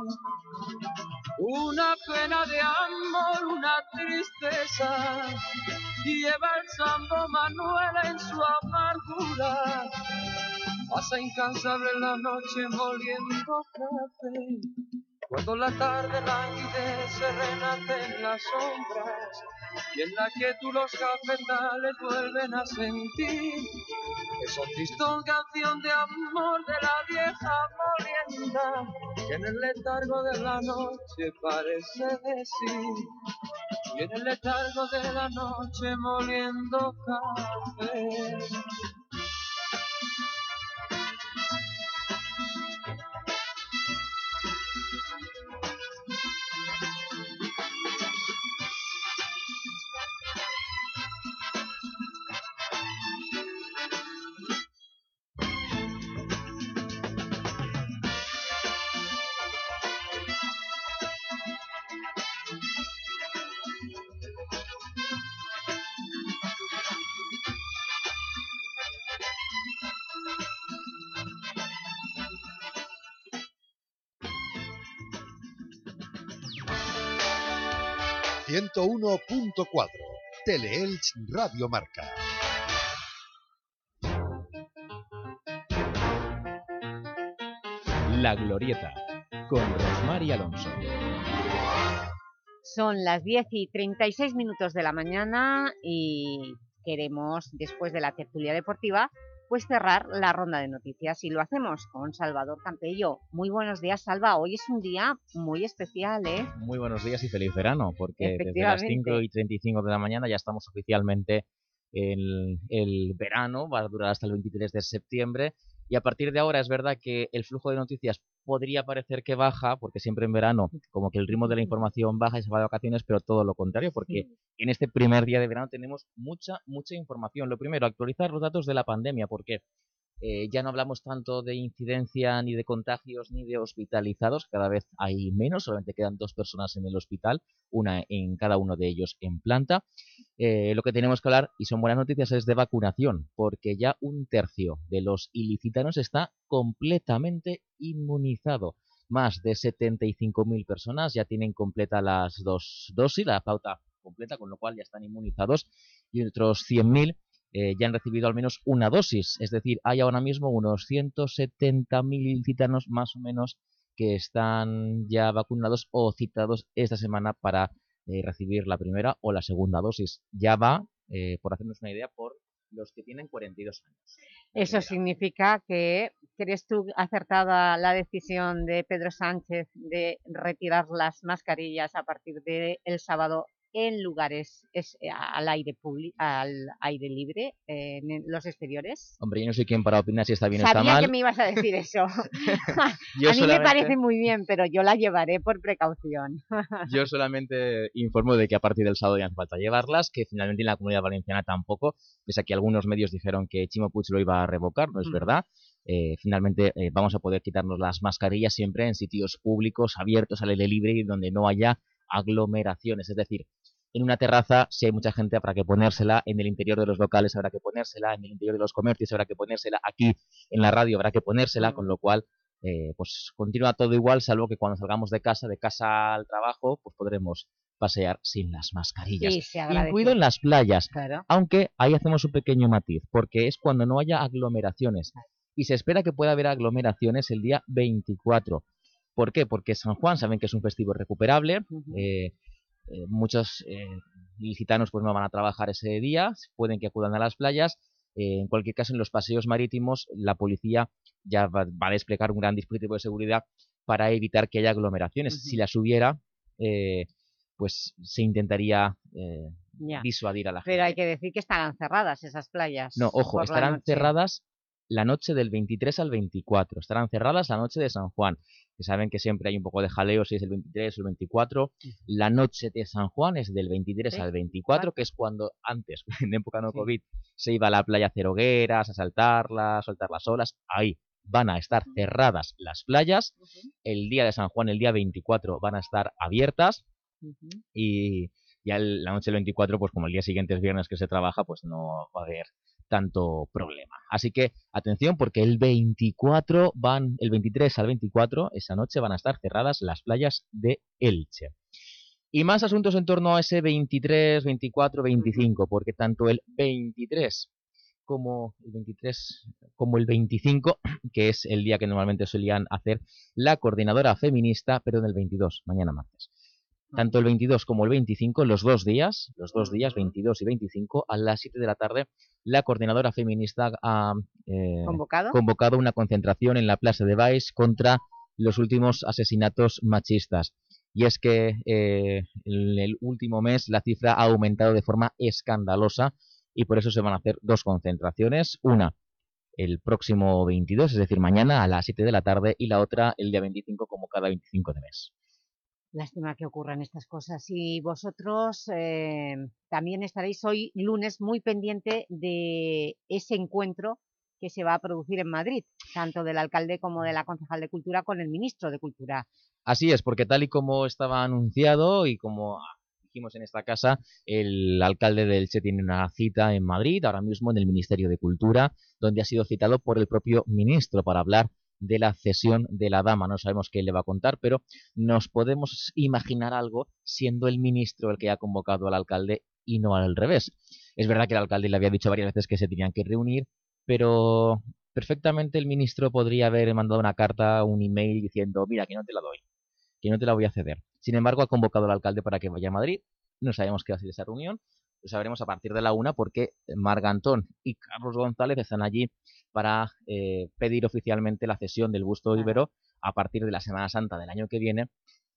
una pena de amor, una tristeza, lleva el sambo Manuela en su amargura, pasa incansable la noche moliendo café, cuando la tarde languidece renace en las sombras, y en la quietud los cafetales vuelven a sentir esa tristón canción de amor de la vieja molienda que en el letargo de la noche parece decir y en el letargo de la noche moliendo café. Ciento uno punto cuatro. Teleelch Radio Marca. La Glorieta, con Rosmar y Alonso. Son las 10 y 36 minutos de la mañana y queremos, después de la tertulia deportiva, pues cerrar la ronda de noticias y lo hacemos con Salvador Campello. Muy buenos días, Salva. Hoy es un día muy especial, ¿eh? Muy buenos días y feliz verano, porque desde las 5 Efectivamente. y 35 de la mañana ya estamos oficialmente en el verano, va a durar hasta el 23 de septiembre, y a partir de ahora es verdad que el flujo de noticias podría parecer que baja, porque siempre en verano como que el ritmo de la información baja y se va de vacaciones, pero todo lo contrario, porque en este primer día de verano tenemos mucha, mucha información. Lo primero, actualizar los datos de la pandemia, porque eh, ya no hablamos tanto de incidencia ni de contagios ni de hospitalizados, cada vez hay menos, solamente quedan dos personas en el hospital, una en cada uno de ellos en planta. Eh, lo que tenemos que hablar, y son buenas noticias, es de vacunación, porque ya un tercio de los ilicitanos está completamente inmunizado. Más de 75.000 personas ya tienen completa las dos dosis, la pauta completa, con lo cual ya están inmunizados, y otros 100.000 eh, ya han recibido al menos una dosis. Es decir, hay ahora mismo unos 170.000 citanos más o menos que están ya vacunados o citados esta semana para eh, recibir la primera o la segunda dosis. Ya va, eh, por hacernos una idea, por los que tienen 42 años. Eso significa que, ¿crees tú acertada la decisión de Pedro Sánchez de retirar las mascarillas a partir del sábado en lugares es- eh, al, aire al aire libre, eh, en los exteriores? Hombre, yo no soy quien para opinar si está bien o Sabía está mal. que me ibas a decir eso. Yo a mí me parece muy bien, pero yo la llevaré por precaución. Yo solamente informo de que a partir del sábado ya hace falta llevarlas, que finalmente en la Comunidad Valenciana tampoco, pese a que algunos medios dijeron que Chimo Puig lo iba a revocar, no es Mm. verdad. Eh, finalmente eh, vamos a poder quitarnos las mascarillas siempre en sitios públicos, abiertos, al aire libre y donde no haya aglomeraciones. Es decir, en una terraza, si hay mucha gente, habrá que ponérsela, en el interior de los locales habrá que ponérsela, en el interior de los comercios habrá que ponérsela, aquí en la radio habrá que ponérsela, con lo cual eh, pues continúa todo igual, salvo que cuando salgamos de casa, de casa al trabajo, pues podremos pasear sin las mascarillas. Sí, se agradece. incluido en las playas, Claro. aunque ahí hacemos un pequeño matiz, porque es cuando no haya aglomeraciones. Y se espera que pueda haber aglomeraciones el día 24. ¿Por qué? Porque San Juan saben que es un festivo recuperable, eh, eh, muchos eh, ilicitanos pues no van a trabajar ese día, pueden que acudan a las playas. eh, en cualquier caso, en los paseos marítimos, la policía ya va, va a desplegar un gran dispositivo de seguridad para evitar que haya aglomeraciones. Si las hubiera, eh, pues se intentaría eh, disuadir a la gente. Pero hay que decir que estarán cerradas esas playas. No, ojo, estarán cerradas la noche del 23 al 24. Estarán cerradas la noche de San Juan. Que saben que siempre hay un poco de jaleo si es el 23 o el 24. La noche de San Juan es del 23 Sí, al 24, que es cuando antes, en época no COVID, se iba a la playa a hacer hogueras, a saltarlas, a soltar las olas. Ahí van a estar cerradas las playas. El día de San Juan, el día 24, van a estar abiertas y ya la noche del 24, pues como el día siguiente es viernes que se trabaja, pues no va a haber tanto problema. Así que atención porque el 24 van, el 23 al 24, esa noche van a estar cerradas las playas de Elche. Y más asuntos en torno a ese 23, 24, 25, porque tanto el 23 como el 23 como el 25, que es el día que normalmente solían hacer la coordinadora feminista, pero en el 22, mañana martes. Tanto el 22 como el 25, los dos días, los dos días, 22 y 25, a las 7 de la tarde, la coordinadora feminista ha eh, ¿Convocado? convocado una concentración en la Plaza de Baix contra los últimos asesinatos machistas. Y es que eh, en el último mes la cifra ha aumentado de forma escandalosa y por eso se van a hacer dos concentraciones. Una el próximo 22, es decir, mañana a las 7 de la tarde y la otra el día 25 como cada 25 de mes. Lástima que ocurran estas cosas. Y vosotros eh, también estaréis hoy lunes muy pendiente de ese encuentro que se va a producir en Madrid, tanto del alcalde como de la concejal de Cultura con el ministro de Cultura. Así es, porque tal y como estaba anunciado y como dijimos en esta casa, el alcalde de Elche tiene una cita en Madrid, ahora mismo en el Ministerio de Cultura, donde ha sido citado por el propio ministro para hablar de la cesión de la dama. No sabemos qué le va a contar, pero nos podemos imaginar algo siendo el ministro el que ha convocado al alcalde y no al revés. Es verdad que el alcalde le había dicho varias veces que se tenían que reunir, pero perfectamente el ministro podría haber mandado una carta, un email diciendo, mira, que no te la doy, que no te la voy a ceder. Sin embargo, ha convocado al alcalde para que vaya a Madrid. No sabemos qué va a ser esa reunión. Lo sabremos a partir de la una porque Marga Antón y Carlos González están allí para eh, pedir oficialmente la cesión del busto ibero a partir de la Semana Santa del año que viene,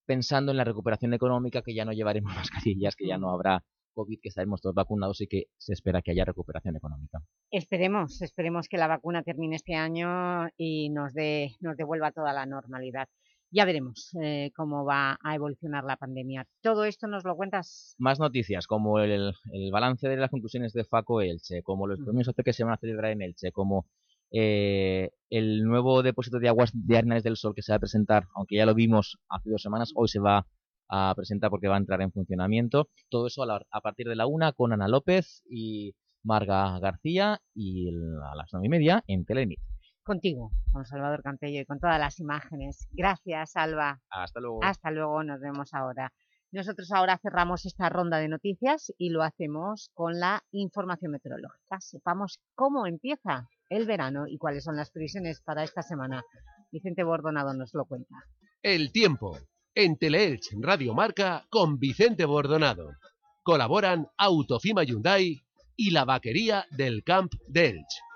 pensando en la recuperación económica, que ya no llevaremos mascarillas, que ya no habrá COVID, que estaremos todos vacunados y que se espera que haya recuperación económica. Esperemos, esperemos que la vacuna termine este año y nos, dé, nos devuelva toda la normalidad. Ya veremos eh, cómo va a evolucionar la pandemia. Todo esto nos lo cuentas Más noticias, como el, el balance de las conclusiones de FACO Elche, como los premios OCE que se van a celebrar en Elche, como eh, el nuevo depósito de aguas de del Sol que se va a presentar, aunque ya lo vimos hace dos semanas, hoy se va a presentar porque va a entrar en funcionamiento. Todo eso a, la- a partir de la una con Ana López y Marga García y el- a las nueve y media en Telenit. Contigo, con Salvador Campello y con todas las imágenes. Gracias, Alba. Hasta luego. Hasta luego, nos vemos ahora. Nosotros ahora cerramos esta ronda de noticias y lo hacemos con la información meteorológica. Sepamos cómo empieza el verano y cuáles son las previsiones para esta semana. Vicente Bordonado nos lo cuenta. El tiempo. En Teleelch Radio Marca con Vicente Bordonado. Colaboran Autofima Hyundai y la vaquería del Camp de Elch.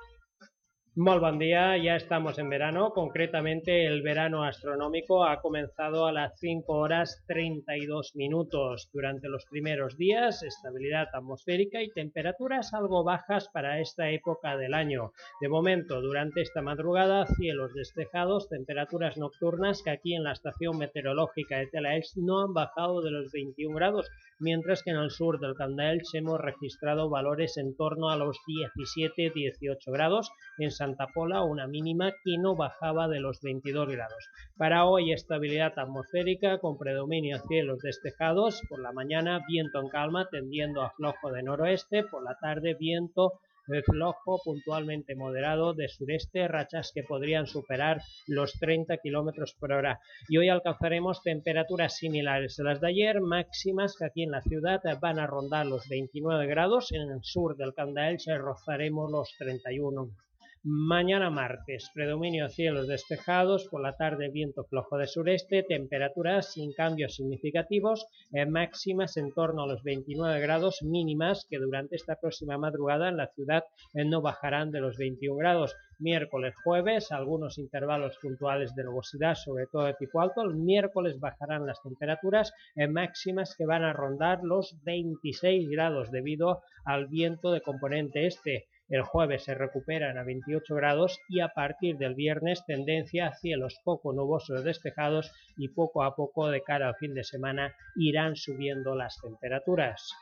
Muy buen día, ya estamos en verano, concretamente el verano astronómico ha comenzado a las 5 horas 32 minutos. Durante los primeros días, estabilidad atmosférica y temperaturas algo bajas para esta época del año. De momento, durante esta madrugada, cielos despejados, temperaturas nocturnas que aquí en la estación meteorológica de Telaelch no han bajado de los 21 grados, mientras que en el sur del Candaelch hemos registrado valores en torno a los 17-18 grados, en Santa Pola una mínima que no bajaba de los 22 grados. Para hoy estabilidad atmosférica con predominio de cielos despejados, por la mañana viento en calma tendiendo a flojo de noroeste, por la tarde viento flojo puntualmente moderado de sureste, rachas que podrían superar los 30 kilómetros por hora. Y hoy alcanzaremos temperaturas similares a las de ayer, máximas que aquí en la ciudad van a rondar los 29 grados, en el sur del Candaelche rozaremos los 31. Mañana martes, predominio cielos despejados, por la tarde viento flojo de sureste, temperaturas sin cambios significativos, eh, máximas en torno a los 29 grados mínimas que durante esta próxima madrugada en la ciudad eh, no bajarán de los 21 grados. Miércoles, jueves, algunos intervalos puntuales de nubosidad, sobre todo de tipo alto. El miércoles bajarán las temperaturas eh, máximas que van a rondar los 26 grados debido al viento de componente este. El jueves se recuperan a 28 grados y a partir del viernes tendencia a cielos poco nubosos despejados y poco a poco de cara al fin de semana irán subiendo las temperaturas.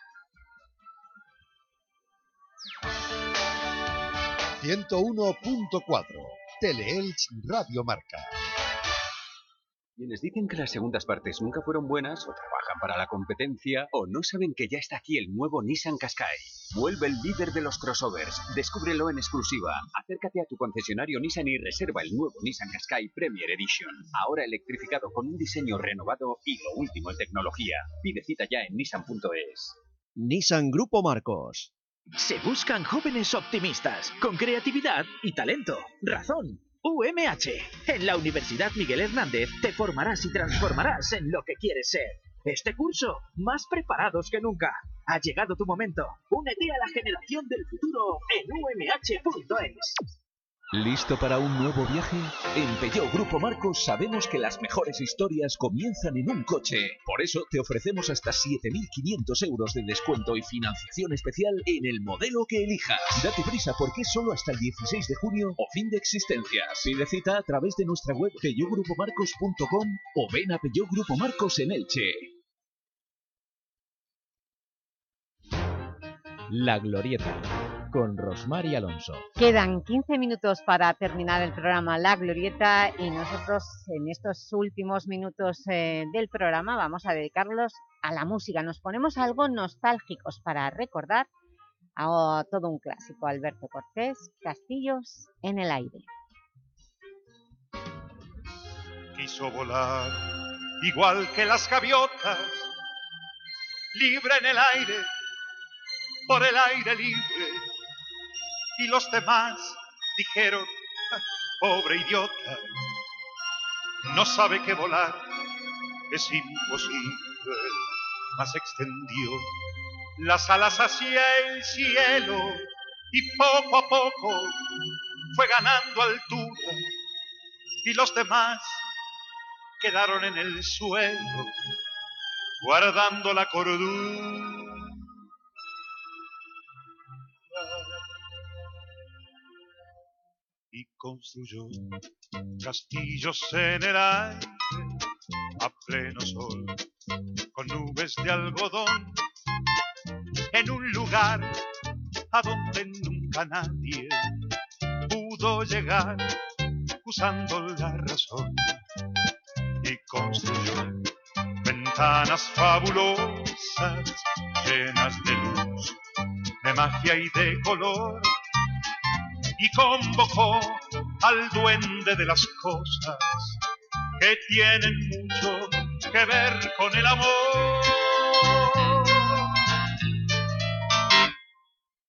101.4 Teleelch Radio Marca. Quienes dicen que las segundas partes nunca fueron buenas, o trabajan para la competencia, o no saben que ya está aquí el nuevo Nissan Qashqai. Vuelve el líder de los crossovers. Descúbrelo en exclusiva. Acércate a tu concesionario Nissan y reserva el nuevo Nissan Qashqai Premier Edition. Ahora electrificado con un diseño renovado y lo último en tecnología. Pide cita ya en nissan.es. Nissan Grupo Marcos. Se buscan jóvenes optimistas, con creatividad y talento. Razón. UMH. En la Universidad Miguel Hernández te formarás y transformarás en lo que quieres ser. Este curso, más preparados que nunca. Ha llegado tu momento. Únete a la generación del futuro en umh.es. ¿Listo para un nuevo viaje? En Peugeot Grupo Marcos sabemos que las mejores historias comienzan en un coche. Por eso te ofrecemos hasta 7.500 euros de descuento y financiación especial en el modelo que elijas. Date prisa porque solo hasta el 16 de junio o fin de existencias. Pide cita a través de nuestra web peugeotgrupomarcos.com o ven a Peugeot Grupo Marcos en Elche. La Glorieta, con Rosmar y Alonso. Quedan 15 minutos para terminar el programa La Glorieta y nosotros en estos últimos minutos eh, del programa vamos a dedicarlos a la música. Nos ponemos algo nostálgicos para recordar a todo un clásico, Alberto Cortés, Castillos en el aire. quiso volar, igual que las gaviotas, libre en el aire, por el aire libre. Y los demás dijeron, "Ah, pobre idiota, no sabe que volar es imposible, mas extendió las alas hacia el cielo y poco a poco fue ganando altura y los demás quedaron en el suelo guardando la cordura. Y construyó castillos en el aire a pleno sol con nubes de algodón en un lugar a donde nunca nadie pudo llegar usando la razón y construyó ventanas fabulosas llenas de luz, de magia y de color y convocó al duende de las cosas que tienen mucho que ver con el amor.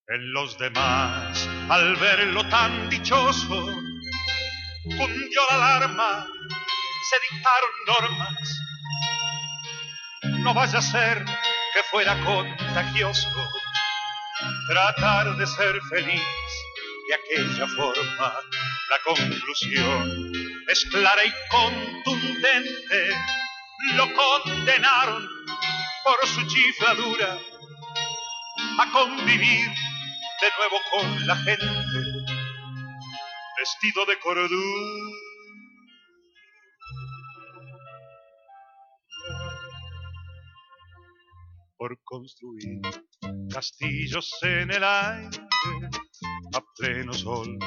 En los demás, al verlo tan dichoso, cundió la alarma, se dictaron normas. No vaya a ser que fuera contagioso tratar de ser feliz de aquella forma. La conclusión es clara y contundente. Lo condenaron por su chifladura a convivir de nuevo con la gente vestido de cordura. por construir castillos en el aire a pleno sol,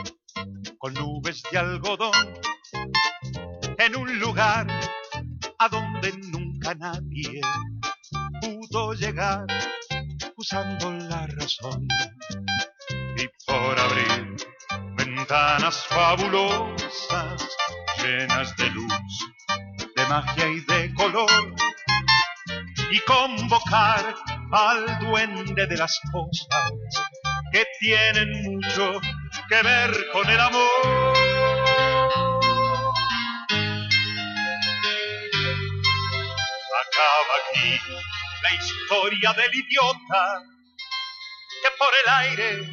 con nubes de algodón, en un lugar a donde nunca nadie pudo llegar usando la razón. Y por abrir ventanas fabulosas, llenas de luz, de magia y de color, y convocar al duende de las cosas que tienen mucho que ver con el amor. Acaba aquí la historia del idiota que por el aire,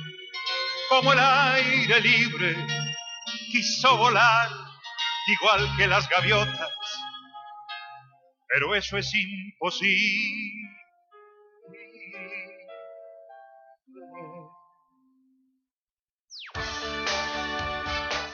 como el aire libre, quiso volar igual que las gaviotas pero eso es imposible.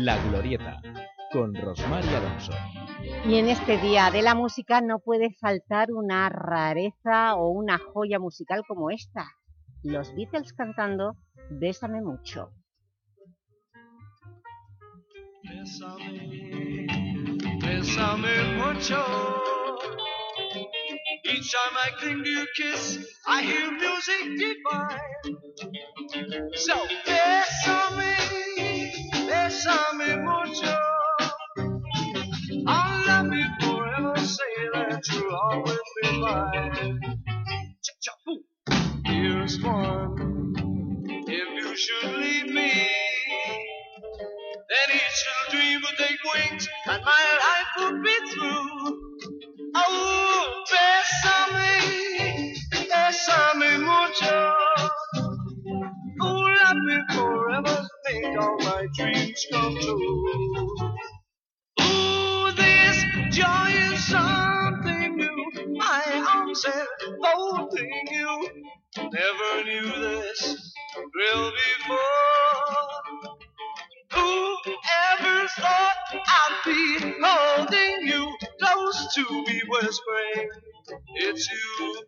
La Glorieta, con Rosmar y Alonso. Y en este Día de la Música no puede faltar una rareza o una joya musical como esta. Los Beatles cantando Bésame mucho. Bésame, bésame mucho. Each time I cling to your kiss, I hear music divine. So, bésame, bésame mucho. I'll love you forever, say that you'll always be mine. Cha-cha-boom. Dearest one, if you should leave me, then each little dream would take wings and my life would be through. Oh, bésame, bésame mucho. Me forever, make all my dreams come true. Ooh, this joy is something new. My arms enfolding you. Never knew this thrill before. Who ever thought I'd be holding you close to me, whispering, It's you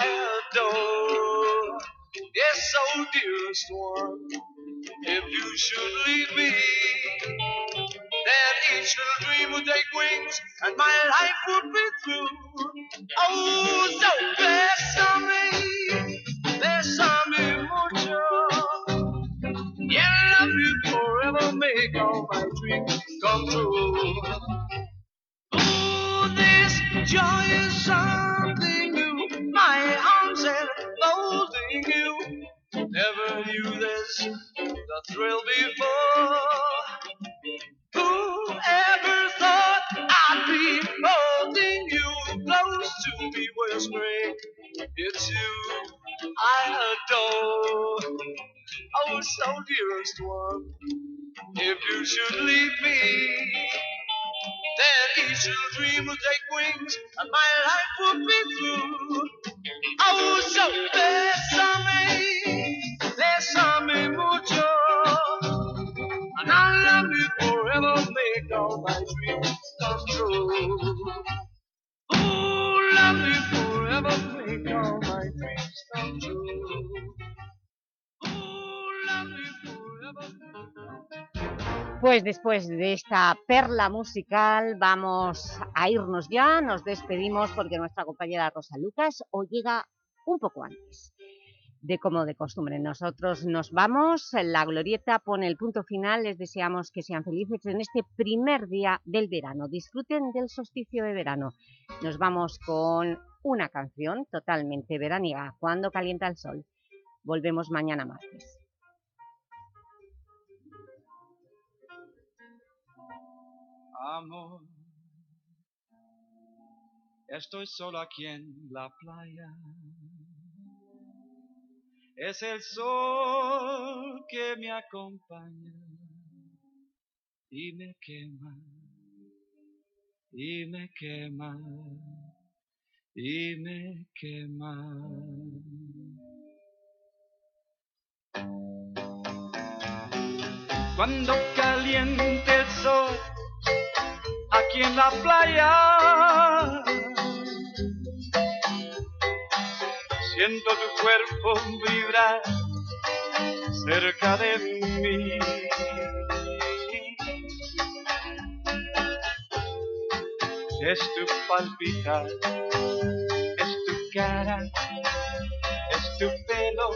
I adore. Yes, oh dearest one, if you should leave me, then each little dream would take wings and my life would be through. Oh, so bésame, bésame mucho. Yeah, love you forever, make all my dreams come true. Ooh, this joy is Never knew this, the thrill before. Whoever thought I'd be holding you close to me, whispering, It's you I adore. Oh, so dearest one, if you should leave me, then each little dream will take wings and my life will be through. Oh, so bésame, bésame Pues después de esta perla musical vamos a irnos ya, nos despedimos porque nuestra compañera Rosa Lucas hoy llega un poco antes de como de costumbre. Nosotros nos vamos, la Glorieta pone el punto final, les deseamos que sean felices en este primer día del verano. Disfruten del solsticio de verano. Nos vamos con una canción totalmente veraniega, Cuando calienta el sol. Volvemos mañana martes. Amor, estoy solo aquí en la playa. Es el sol que me acompaña y me quema, y me quema, y me quema. Cuando caliente el sol aquí en la playa. Siento tu cuerpo vibrar cerca de mí. Es tu palpitar, es tu cara, es tu pelo,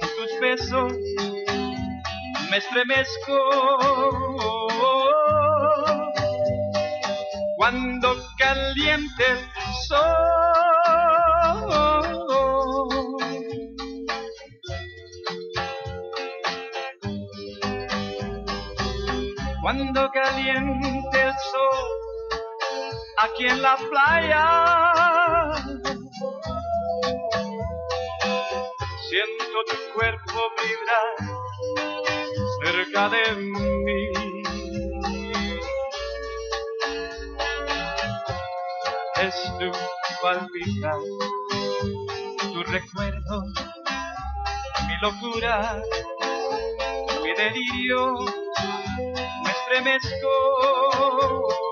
tus besos, me estremezco cuando caliente el sol. Cuando caliente el sol aquí en la playa, siento tu cuerpo vibrar cerca de mí. Es tu palpitar, tu recuerdo, mi locura, mi delirio estremezco.